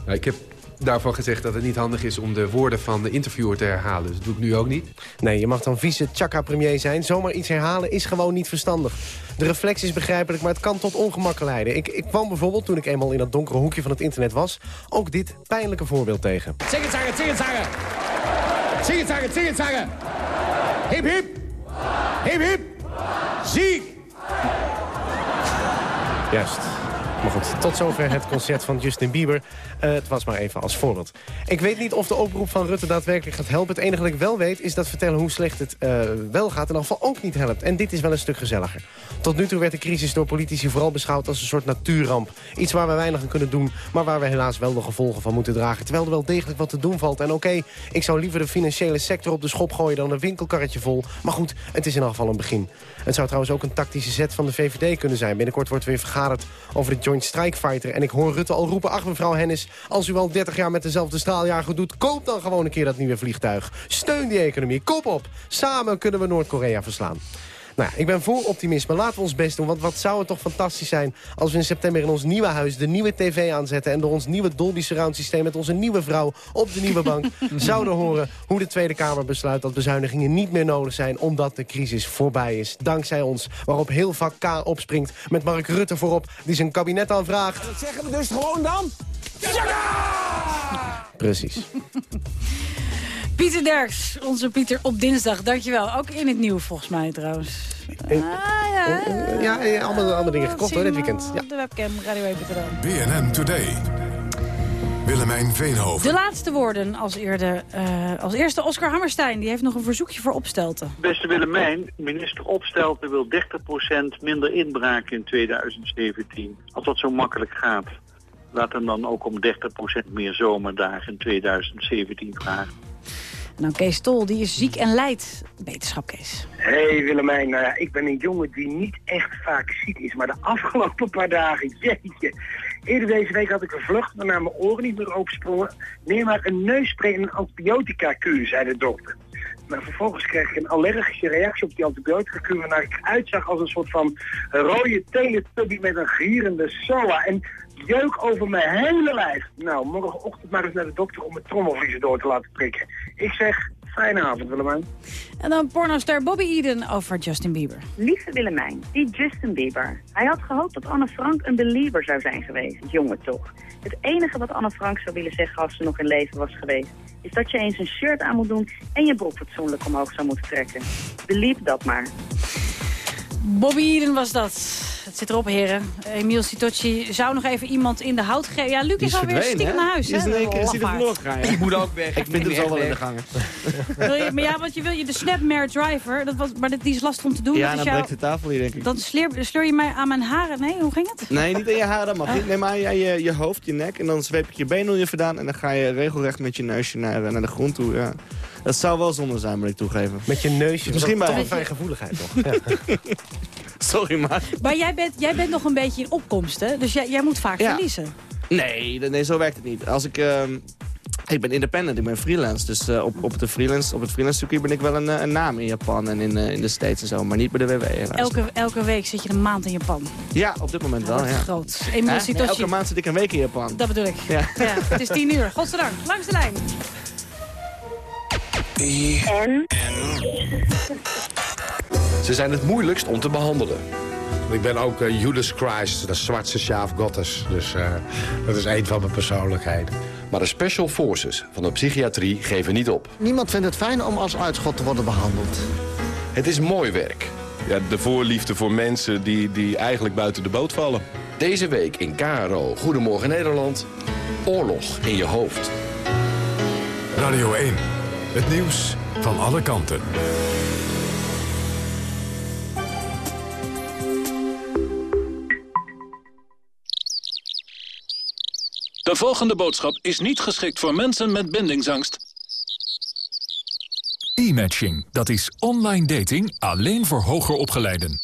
Nou, ik heb daarvan gezegd dat het niet handig is om de woorden van de interviewer te herhalen. Dus dat doe ik nu ook niet. Nee, je mag dan vice-chaka-premier zijn. Zomaar iets herhalen is gewoon niet verstandig. De reflex is begrijpelijk, maar het kan tot ongemakken leiden. Ik, ik kwam bijvoorbeeld, toen ik eenmaal in dat donkere hoekje van het internet was... ook dit pijnlijke voorbeeld tegen. Zing het zeggen, zing het! Zing het zeggen, zing het zeggen! Hip hip! Hip hip! Ziek! Juist. Maar goed, tot zover het concert van Justin Bieber. Uh, het was maar even als voorbeeld. Ik weet niet of de oproep van Rutte daadwerkelijk gaat helpen. Het enige dat ik wel weet is dat vertellen hoe slecht het uh, wel gaat... in geval ook niet helpt. En dit is wel een stuk gezelliger. Tot nu toe werd de crisis door politici vooral beschouwd als een soort natuurramp. Iets waar we weinig aan kunnen doen, maar waar we helaas wel de gevolgen van moeten dragen. Terwijl er wel degelijk wat te doen valt. En oké, ik zou liever de financiële sector op de schop gooien dan een winkelkarretje vol. Maar goed, het is in geval een begin. Het zou trouwens ook een tactische zet van de VVD kunnen zijn. Binnenkort wordt weer vergaderd over de Joint Strike Fighter. En ik hoor Rutte al roepen, ach mevrouw Hennis, als u al 30 jaar met dezelfde straaljager doet... koop dan gewoon een keer dat nieuwe vliegtuig. Steun die economie, kop op. Samen kunnen we Noord-Korea verslaan. Nou, ik ben voor optimisme. Laten we ons best doen. Want wat zou het toch fantastisch zijn... als we in september in ons nieuwe huis de nieuwe tv aanzetten... en door ons nieuwe Dolby Surround systeem met onze nieuwe vrouw op de nieuwe bank... zouden horen hoe de Tweede Kamer besluit dat bezuinigingen niet meer nodig zijn... omdat de crisis voorbij is. Dankzij ons. Waarop heel vak K opspringt met Mark Rutte voorop... die zijn kabinet aanvraagt. Dat zeggen we dus gewoon dan? Precies. Pieter Derks, onze Pieter op dinsdag. Dankjewel. Ook in het nieuw volgens mij trouwens. Ah, ja, ja, ja, allemaal, allemaal dingen gekocht hoor, dit weekend. Ja. De webcam, Radio 1 BNN Today. Willemijn Veenhoven. De laatste woorden als, eerder, uh, als eerste Oscar Hammerstein. Die heeft nog een verzoekje voor Opstelten. Beste Willemijn, minister Opstelten wil 30% minder inbraak in 2017. Als dat zo makkelijk gaat. Laat hem dan ook om 30% meer zomerdagen in 2017 vragen. Nou, Kees Tol, die is ziek en lijdt. Beterschap, Kees. Hey Willemijn, nou ja, ik ben een jongen die niet echt vaak ziek is. Maar de afgelopen paar dagen, jeetje. Eerder deze week had ik een vlucht waarna mijn oren niet meer opensprongen. Neem maar een neusspray en een antibiotica-kuur, zei de dokter. Maar vervolgens kreeg ik een allergische reactie op die antibiotica-kuur... waarna ik uitzag als een soort van rode teletubby met een gierende soa. En jeuk over mijn hele lijf. Nou, morgenochtend maar eens naar de dokter om mijn trommelvliezen door te laten prikken. Ik zeg, fijne avond Willemijn. En dan pornoster Bobby Eden over Justin Bieber. Lieve Willemijn, die Justin Bieber. Hij had gehoopt dat Anne Frank een believer zou zijn geweest. Jongen toch. Het enige wat Anne Frank zou willen zeggen als ze nog in leven was geweest... is dat je eens een shirt aan moet doen en je broek fatsoenlijk omhoog zou moeten trekken. Beliep dat maar. Bobby Eden was dat. Het zit erop, heren. Emiel Sitocci zou nog even iemand in de hout geven. Ja, Luc is, is alweer stiekem naar huis. Is hè? Is, is hij er gegaan? Ik moet ook weg. Ik vind het al wel in de gangen. maar ja, want je wil je de Snapmare Driver, dat was, maar die is lastig om te doen. Ja, dan breekt de tafel hier, denk ik. Dan sleur, sleur je mij aan mijn haren. Nee, hoe ging het? Nee, niet aan je haren, dat mag niet. Nee, maar aan je, je hoofd, je nek. En dan zweep ik je benen onder je vandaan. En dan ga je regelrecht met je neusje naar, naar de grond toe. Ja. Dat zou wel zonde zijn, moet ik toegeven. Met je neusje. Misschien bij een fijn gevoeligheid, toch? Ja. Sorry, maar... Maar jij bent, jij bent nog een beetje in opkomst, hè? Dus jij, jij moet vaak ja. verliezen. Nee, nee, zo werkt het niet. Als ik... Uh, ik ben independent, ik ben freelance. Dus uh, op, op, de freelance, op het freelance circuit ben ik wel een, een naam in Japan en in, uh, in de States en zo. Maar niet bij de WW helaas. Elke, elke week zit je een maand in Japan? Ja, op dit moment wel, ja. groot. Nee, elke maand zit ik een week in Japan. Dat bedoel ik. Ja. ja het is tien uur. Godzijdank. Langs de lijn. En? Ze zijn het moeilijkst om te behandelen. Ik ben ook uh, Judas Christ, de zwarte sjaaf Gottes. Dus uh, dat is een van mijn persoonlijkheden. Maar de special forces van de psychiatrie geven niet op. Niemand vindt het fijn om als uitschot te worden behandeld. Het is mooi werk. Ja, de voorliefde voor mensen die, die eigenlijk buiten de boot vallen. Deze week in KRO Goedemorgen Nederland. Oorlog in je hoofd. Radio 1. Het nieuws van alle kanten. De volgende boodschap is niet geschikt voor mensen met bindingsangst. E-matching, dat is online dating alleen voor hoger opgeleiden.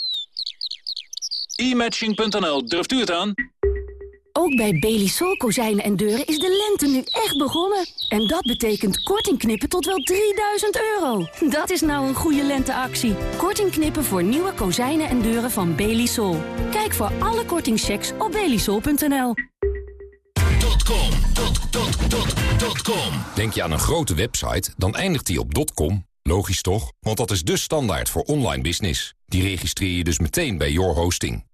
E-matching.nl, durft u het aan? Ook bij Belisol kozijnen en deuren is de lente nu echt begonnen. En dat betekent korting knippen tot wel 3000 euro. Dat is nou een goede lenteactie. Korting knippen voor nieuwe kozijnen en deuren van Belisol. Kijk voor alle kortingchecks op belisol.nl. Denk je aan een grote website, dan eindigt die op .com. Logisch toch? Want dat is de standaard voor online business. Die registreer je dus meteen bij Your Hosting.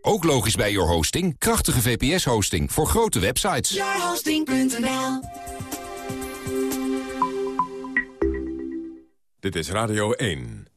Ook logisch bij Your Hosting. Krachtige VPS-hosting voor grote websites. Yourhosting.nl Dit is Radio 1.